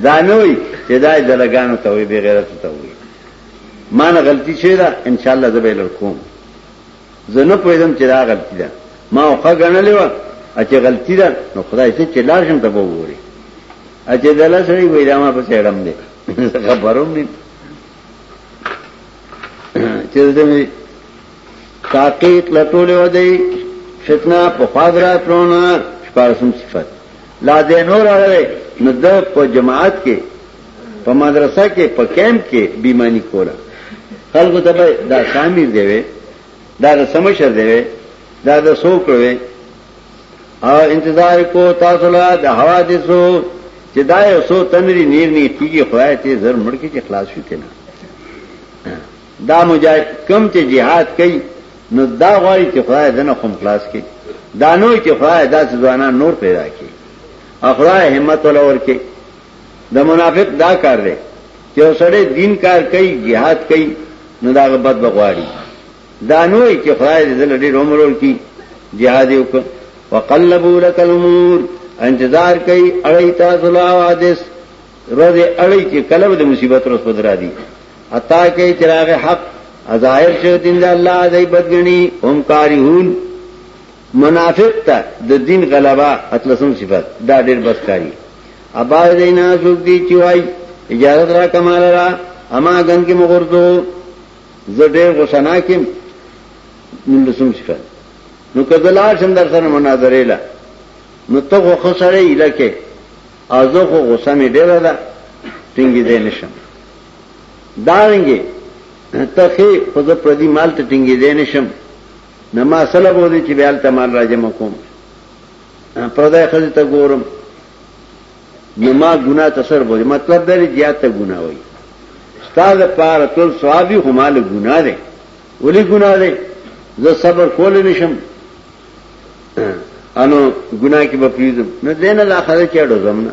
دا نه وي چې دا دلګانو ته وي بغیرت ته وي ما نه غلطي شوی دا ان شاء الله زبې لړ کوم زه نه پوهېدم چې دا غلطي ده ما خو ښه ګڼلې وه چې غلطي ده نو خدای چې چې لاړ شم ته به وګورې چې د الله سړی وایي دا ما پسې اړم دی زه خبر هم نیم چې زه مې تحقیق له ټولې ودی فتنه په خوا د راتلو نه شپاړسم صفت لا دې نور راغلی نو ده په جماعت کې په مدرسه کې په کیمپ کې بیمانی کوله خلکو ته دا سامیر دی وی دا د سمشر دی وی دا د سوک وی او انتظار کو تاسو له د حوادثو چې دا یو سو تنری نیر نه کیږي خدای ته زر مړ کې چې خلاص شو کنه دا مجاهد کم چې jihad کوي نو دا غواړي چې خدای دنه کوم خلاص کړي دا نو چې خدای داسې ځوانان نور پیدا کړي اخرای همت ولور کې د منافق دا کار دی چې اوسړې دین کار کوي jihad کوي نو دا غبط بغواړي دا نوې چې خدای دې زل ډېر عمر ورکی jihad یو کو وقلبوا لك الامور انتظار کوي اړی تاسو لا حادث روز اړی چې کلب د مصیبت روز پدرا دي عطا کوي چراغ حق ظاهر شو دین د الله دای بدګنی هم کارهون منافق ته د دین غلبا اتلسم صفات دا ډېر بسکاری ابا دینا سوک دی چوائی اجازت را کمال را اما گن کی مغردو زر دیر غسنا کم نلسم شکر نو کدلار شم در سر مناظره لا نو تو خو خسره ایلکه او زه خو غصه می ډیره ده ټینګې دی نشم دارنګې ته خې خو زه پردي مال ته ټینګې دی نشم نه ما سلب ودی چې بیال ته مال راجمه کوم پردای خزه ته ګورم نو ما ګناه ته سر بوله مطلب دا دی زیات ته ګناه وای استاد پار تل ثوابي همال ګناه ده ولی ګناه ده زه صبر کول نشم انو ګناه کې بپریدم نه دینه لا خره چړو زمنه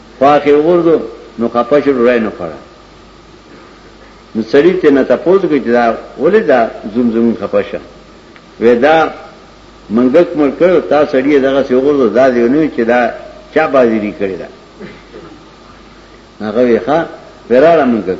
خواښې وغورځو نو خپه شو ډوډۍ نه خوړه نو سړی ته نه تپوز کوي چې دا ولې دا زوم زمون خپه شه وې دا منګک مړ کړو تا سړی دغه سی وګورو دا دی نو چې دا چا بازیری کړی دا هغه ویخه وراله منګک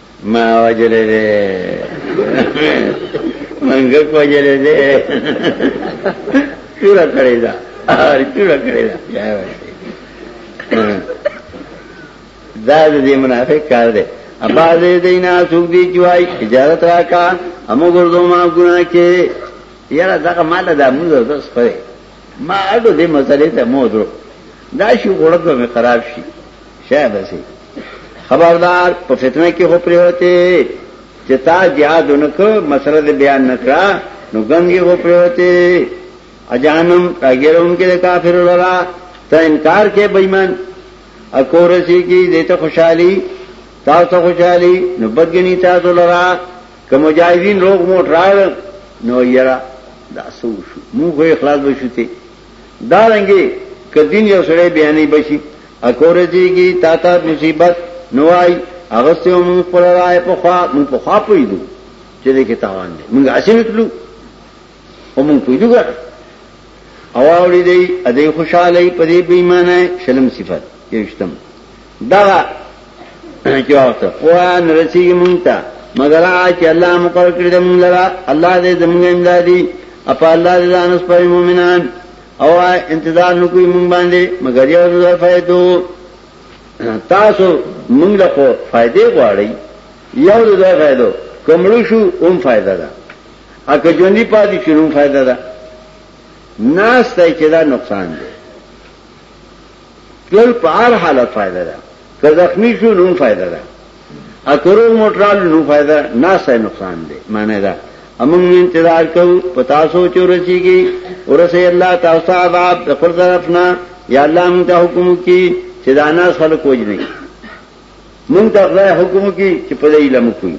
ما وجلې دې منګه کوجلې دې چورا کړی دا هر چورا کړی دا یا وایي دا دې منافق کار دی ابا دې دینا څوک دی چوي اجازه راکا همو ګردو ما ګنا کې یاره دا مال دا موږ د سپره ما اډو دې مسلې ته مو درو دا شو غړګو می خراب شي شاید اسی خبردار په فتنه کې خو پرې وته چې تا jihad نکو مسله دې بیان نکړه نو ګنګي خو پرې وته اجانم راګیرون کې کافر لرا ته انکار کې بېمان اکورسی کې دې ته خوشحالي تاسو خوشحالي نو بدګنی تاسو لرا که مجاهدین روغ موټ راړ نو یرا دا سو شو موږ اخلاص بشو ته دارنګه که دین یو سړی بیانې بشي اکور دیږي تا ته مصیبت نوای اغسته مون خپل راي په خوا مون په خوا پویدو چې دې کې تاوان دی مونږ اسې نکلو او مونږ پویدو ګر او اوړي دی ا دې خوشاله په دې بېمانه شلم صفات یوشتم دغه چې وخت پوهه نه رسېږي مونږ ته مګر هغه چې الله مقرر کړی دی مونږ لره الله دې زموږ امدادي اپا الله دې ځان اوس پر مؤمنان او انتظار نو کوي مونږ باندې مګر یو ځل فائدو تاسو مونږ له خو فائدې غواړي یو ځل فائدو کومړو شو هم فائدہ ده اګه ژوندۍ پاتې شنو فائدہ ده ناس ته چې دا نقصان دی تلل په هر حالت فائدہ ده که زخمی شو نو فائدہ ده اکرو موټرال نو فائدہ نه سه نقصان دی معنی ده امون انتظار کو پتا سو چې ورسیږي ورسې الله تاسو ته عذاب د خپل طرفنا یا الله موږ ته حکم کی چې دا ناس خلک وجني موږ ته خدای حکم کی چې په دې علم کوي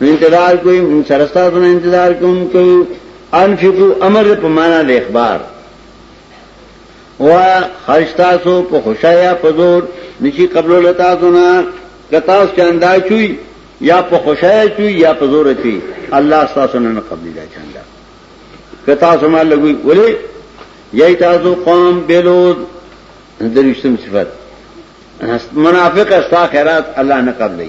انتظار کوي موږ سره تاسو انتظار کوم کو انفقوا امر په معنا د اخبار او خرج تاسو په خوشایا په زور نشي قبل لتا زنا کتاس چاندا چوي یا په خوشایا چوي یا په زور چوي الله تاسو نه قبل دا چاندا کتاس ما لګوي ولې یی تاسو قوم بلود درشتم صفات منافق استا خیرات الله نه قبلې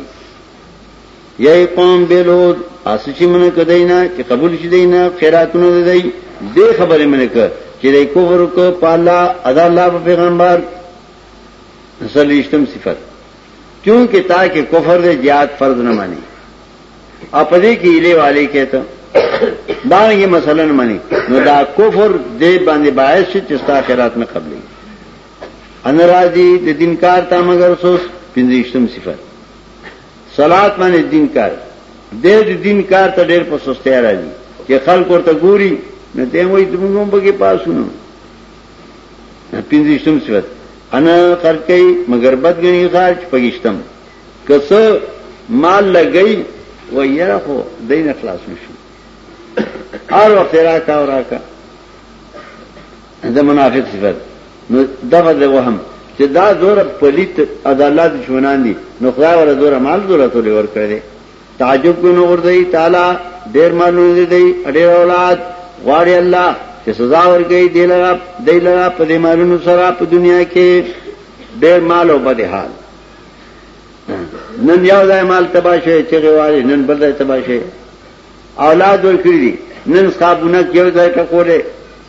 یای قوم بیلود اسچی من کدینا چې قبول شي دینه خیراتونه دی دې خبرې منه ک چې دای کفر وک په الله ادا الله په پیغمبر سلیشتم صفات کیونکه تا کې کفر دې زیات فرض نه مانی اپدې کې اله والے کہتا دا یې مثلا مانی نو دا کفر دې باندې باعث شي چې ستا خیرات نه قبلې ان راضی د دین کار تا مگر سوس پنځیشتم صفات صلات معنی دین کار دی د دین کار ته ډیر په سسته راځي چې خلک ورته ګوري نه دی وای ته موږ هم بګي پاسونو پینځشتم صفت انا خرج کوي مگر بد غني خرج پګشتم کس مال لګي و یره خو دین اخلاص نشو هر وخت راکا راکا د منافق صفت نو دغه د وهم چې دا زور پلیت او د الله دشمنان دي نو خدای ولا زور مال ضرورت ولې ورکړي دي تعجب کو نو ورته تعالی ډیر مالونه دي دی ډیر اولاد غواړي الله چې سزا ورکړي دی لرا دی لرا په دې مالونو سره په دنیا کې ډیر مال او بد حال نن یو ځای مال تباہ شي چې غواړي نن بل ځای تباہ شي اولاد ورکړي دي نن صاحبونه یو ځای ټکوله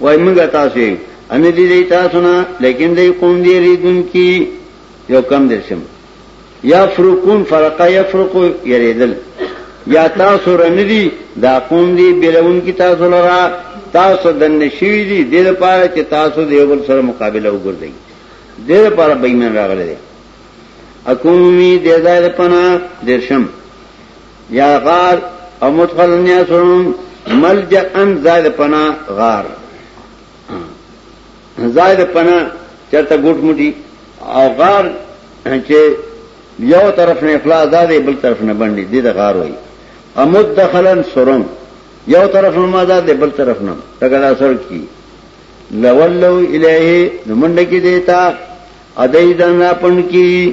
وای منګه تاسو یې ان دې دې تاسو نه لیکن دې قوم دې ریدون کی یو کم درشم یا فرقون فرقه یفرق یریدل یا تاسو رن دي دا قوم دې بیرون کی تاسو لرا تاسو د نشوی دي د لپاره چې تاسو دې بل سره مقابله وګرځي د لپاره بېمن راغلي اكومي دې ځای په پنا درشم یا غار او مدخل الناس ملجا ان زائد پنا غار زائد پنا چرته ګوټ موټي او غار چې یو طرف نه اخلاص زاده بل طرف نه باندې دې د غار وای امود دخلن سرون یو طرف نه ما زاده بل طرف نه تګلا سر کی لولو الیه نمنډ کی دیتا ادای دنا پن کی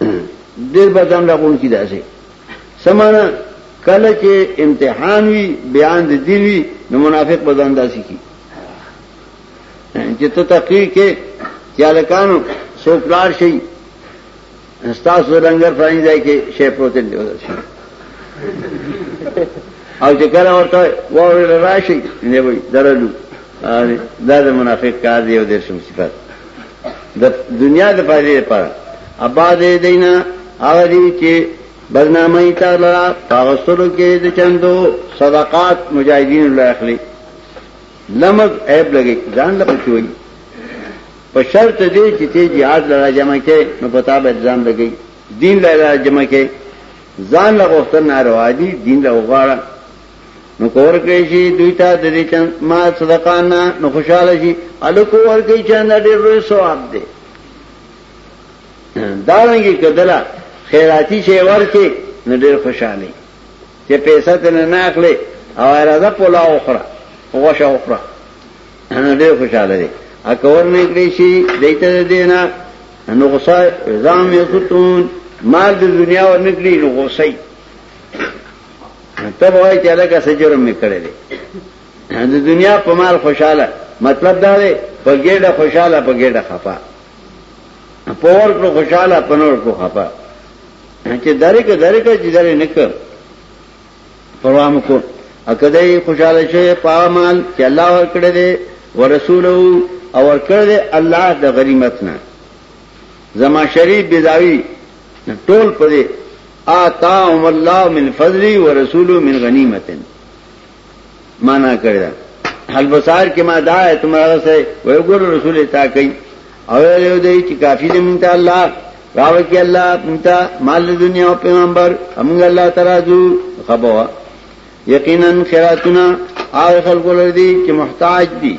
ډیر بدن لګون کی داسې سمانه کله چې امتحان وي بیان د دین وي نو منافق بدن داسې کی چې ته تقریر کې چالکانو سوکلار شي استاس لنګر فراني ځای کې شی پروت دی ودرشي او چې کله ورته وره راشي نه وي درلو دا د منافق کار دی او د شم صفات د دنیا د فائدې لپاره ابا دې دینا هغه دي چې برنامه یې تعالی پاغستلو کې د چندو صدقات مجاهدین الله اخلي لمز عیب لګي ځان له پچوي په شرط دې چې ته jihad لرا جمع کې نو پتا به ځان لګي دین لرا جمع کې ځان له وختن ناروا دي دین له وغاړه نو کور کې شي دوی ته د دې چن ما صدقه نه نو خوشاله شي الکو ور کوي چې نه ډېر لوی ثواب دی دا رنګي کدلا خیراتی شي ورکه نه ډېر خوشاله چې پیسې ته نه اخلي او اراده پولا اخرى غوشه اخرى نه ډېر خوشاله دي اکور نه کړی شي دایته دینا نو غصه زام یسوتون مال د دنیا ورنکړي نو غصه ته وای چې لکه سجرم می کړی دی د دنیا په مال خوشاله مطلب دا دی په ګډه خوشاله په ګډه خفا په ور کو خوشاله په نور کو خفا چې درې کې درې کې چې درې نه کړ پروا مو کو اکدای خوشاله شي په مال چې الله ور کړی دی ورسول او ور کړی الله د غریمت نه زماشری بیزاوی ټول پدې آتاهم الله من فضل و رسول من غنیمت معنا کړی دا البصار کې ما دا ایت مرغه سه وی ګور رسول تا کوي او یو دی چې کافی دې مونته الله راو کې الله مونته مال دنیا او پیغمبر همغه الله ترازو خبره یقینا خیراتنا آغا خلقو لردی چه محتاج دی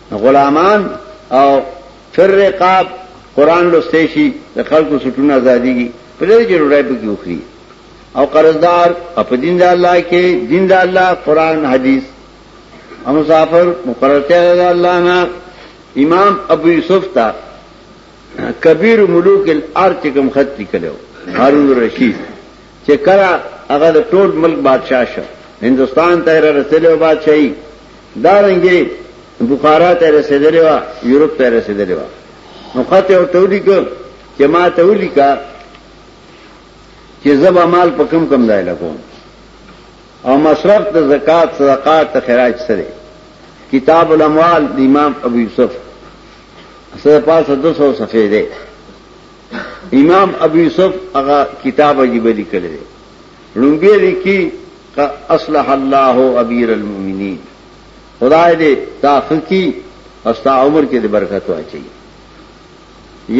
غلامان او فر رقاب قران لوستې شي د خلکو سټونه ازاديږي په دې چې روړای په کې وخري او قرضدار په دین د الله کې دین د الله قران حدیث او مسافر مقررته د الله نه امام ابو یوسف تا کبیر ملوک الارض کوم خط لیکلو هارون رشید چې کله هغه د ټول ملک بادشاه شو هندوستان ته رسېدلی و بادشاهي دا رنګې بخارا ته رسېدلی و یورپ ته رسېدلی و نو خط یې ورته ولیکه چې ما ته ولیکه چې زه به مال په کم کم ځای لګوم او مصرف د زکات صدقات ته خراج سره کتاب الاموال د امام ابو یوسف سره پاسه 200 صفحې ده امام ابو یوسف هغه کتاب عجیب لیکل دی لومبی لیکي اصلح الله ابیر المؤمنین خدای دې تا خکی استا عمر کې دې برکت واچي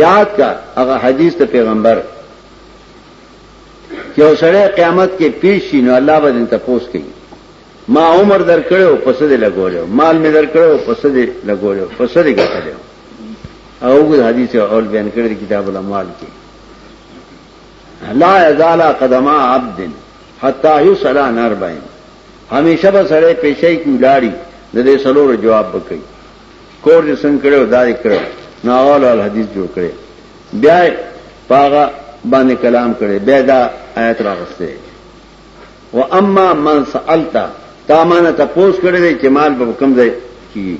یاد کا هغه حدیث ته پیغمبر چې اوسړه قیامت کې پیش شي نو الله به دې تاسو کوي ما عمر در کړی او په څه دې لګولی او مال مې در کړی او په څه دې لګولی او په څه دې ګټلی او هغه حدیث اول بیان کړی دی کتاب الاموال کې لا یزال قدما عبد حتا یسال عن اربعین همیشه به سره پیشې کی لاړی د دې سلور جواب وکړي کور دې څنګه کړو دای کړو ناول ول حدیث جوړ کړي بیا پاغه باندې کلام کړي بیا دا آیت راغسته و اما من سالتا تا مانه تپوس کړی دی چې مال به کم ځای کی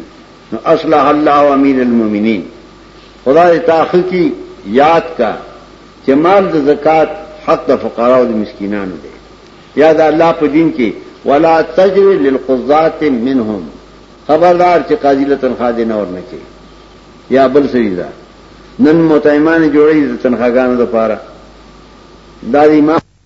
نو اصلح الله امیر المؤمنین خدای تا خکی یاد کا چې مال د زکات حق د فقراو د مسکینانو دی یا د الله په دین کې ولا تجر للقضات منهم خبردار چې قاضی له تنخواه دی نور نه کی یا بل سریدا نن متایمان جوړی د تنخواګانو لپاره دا دی ما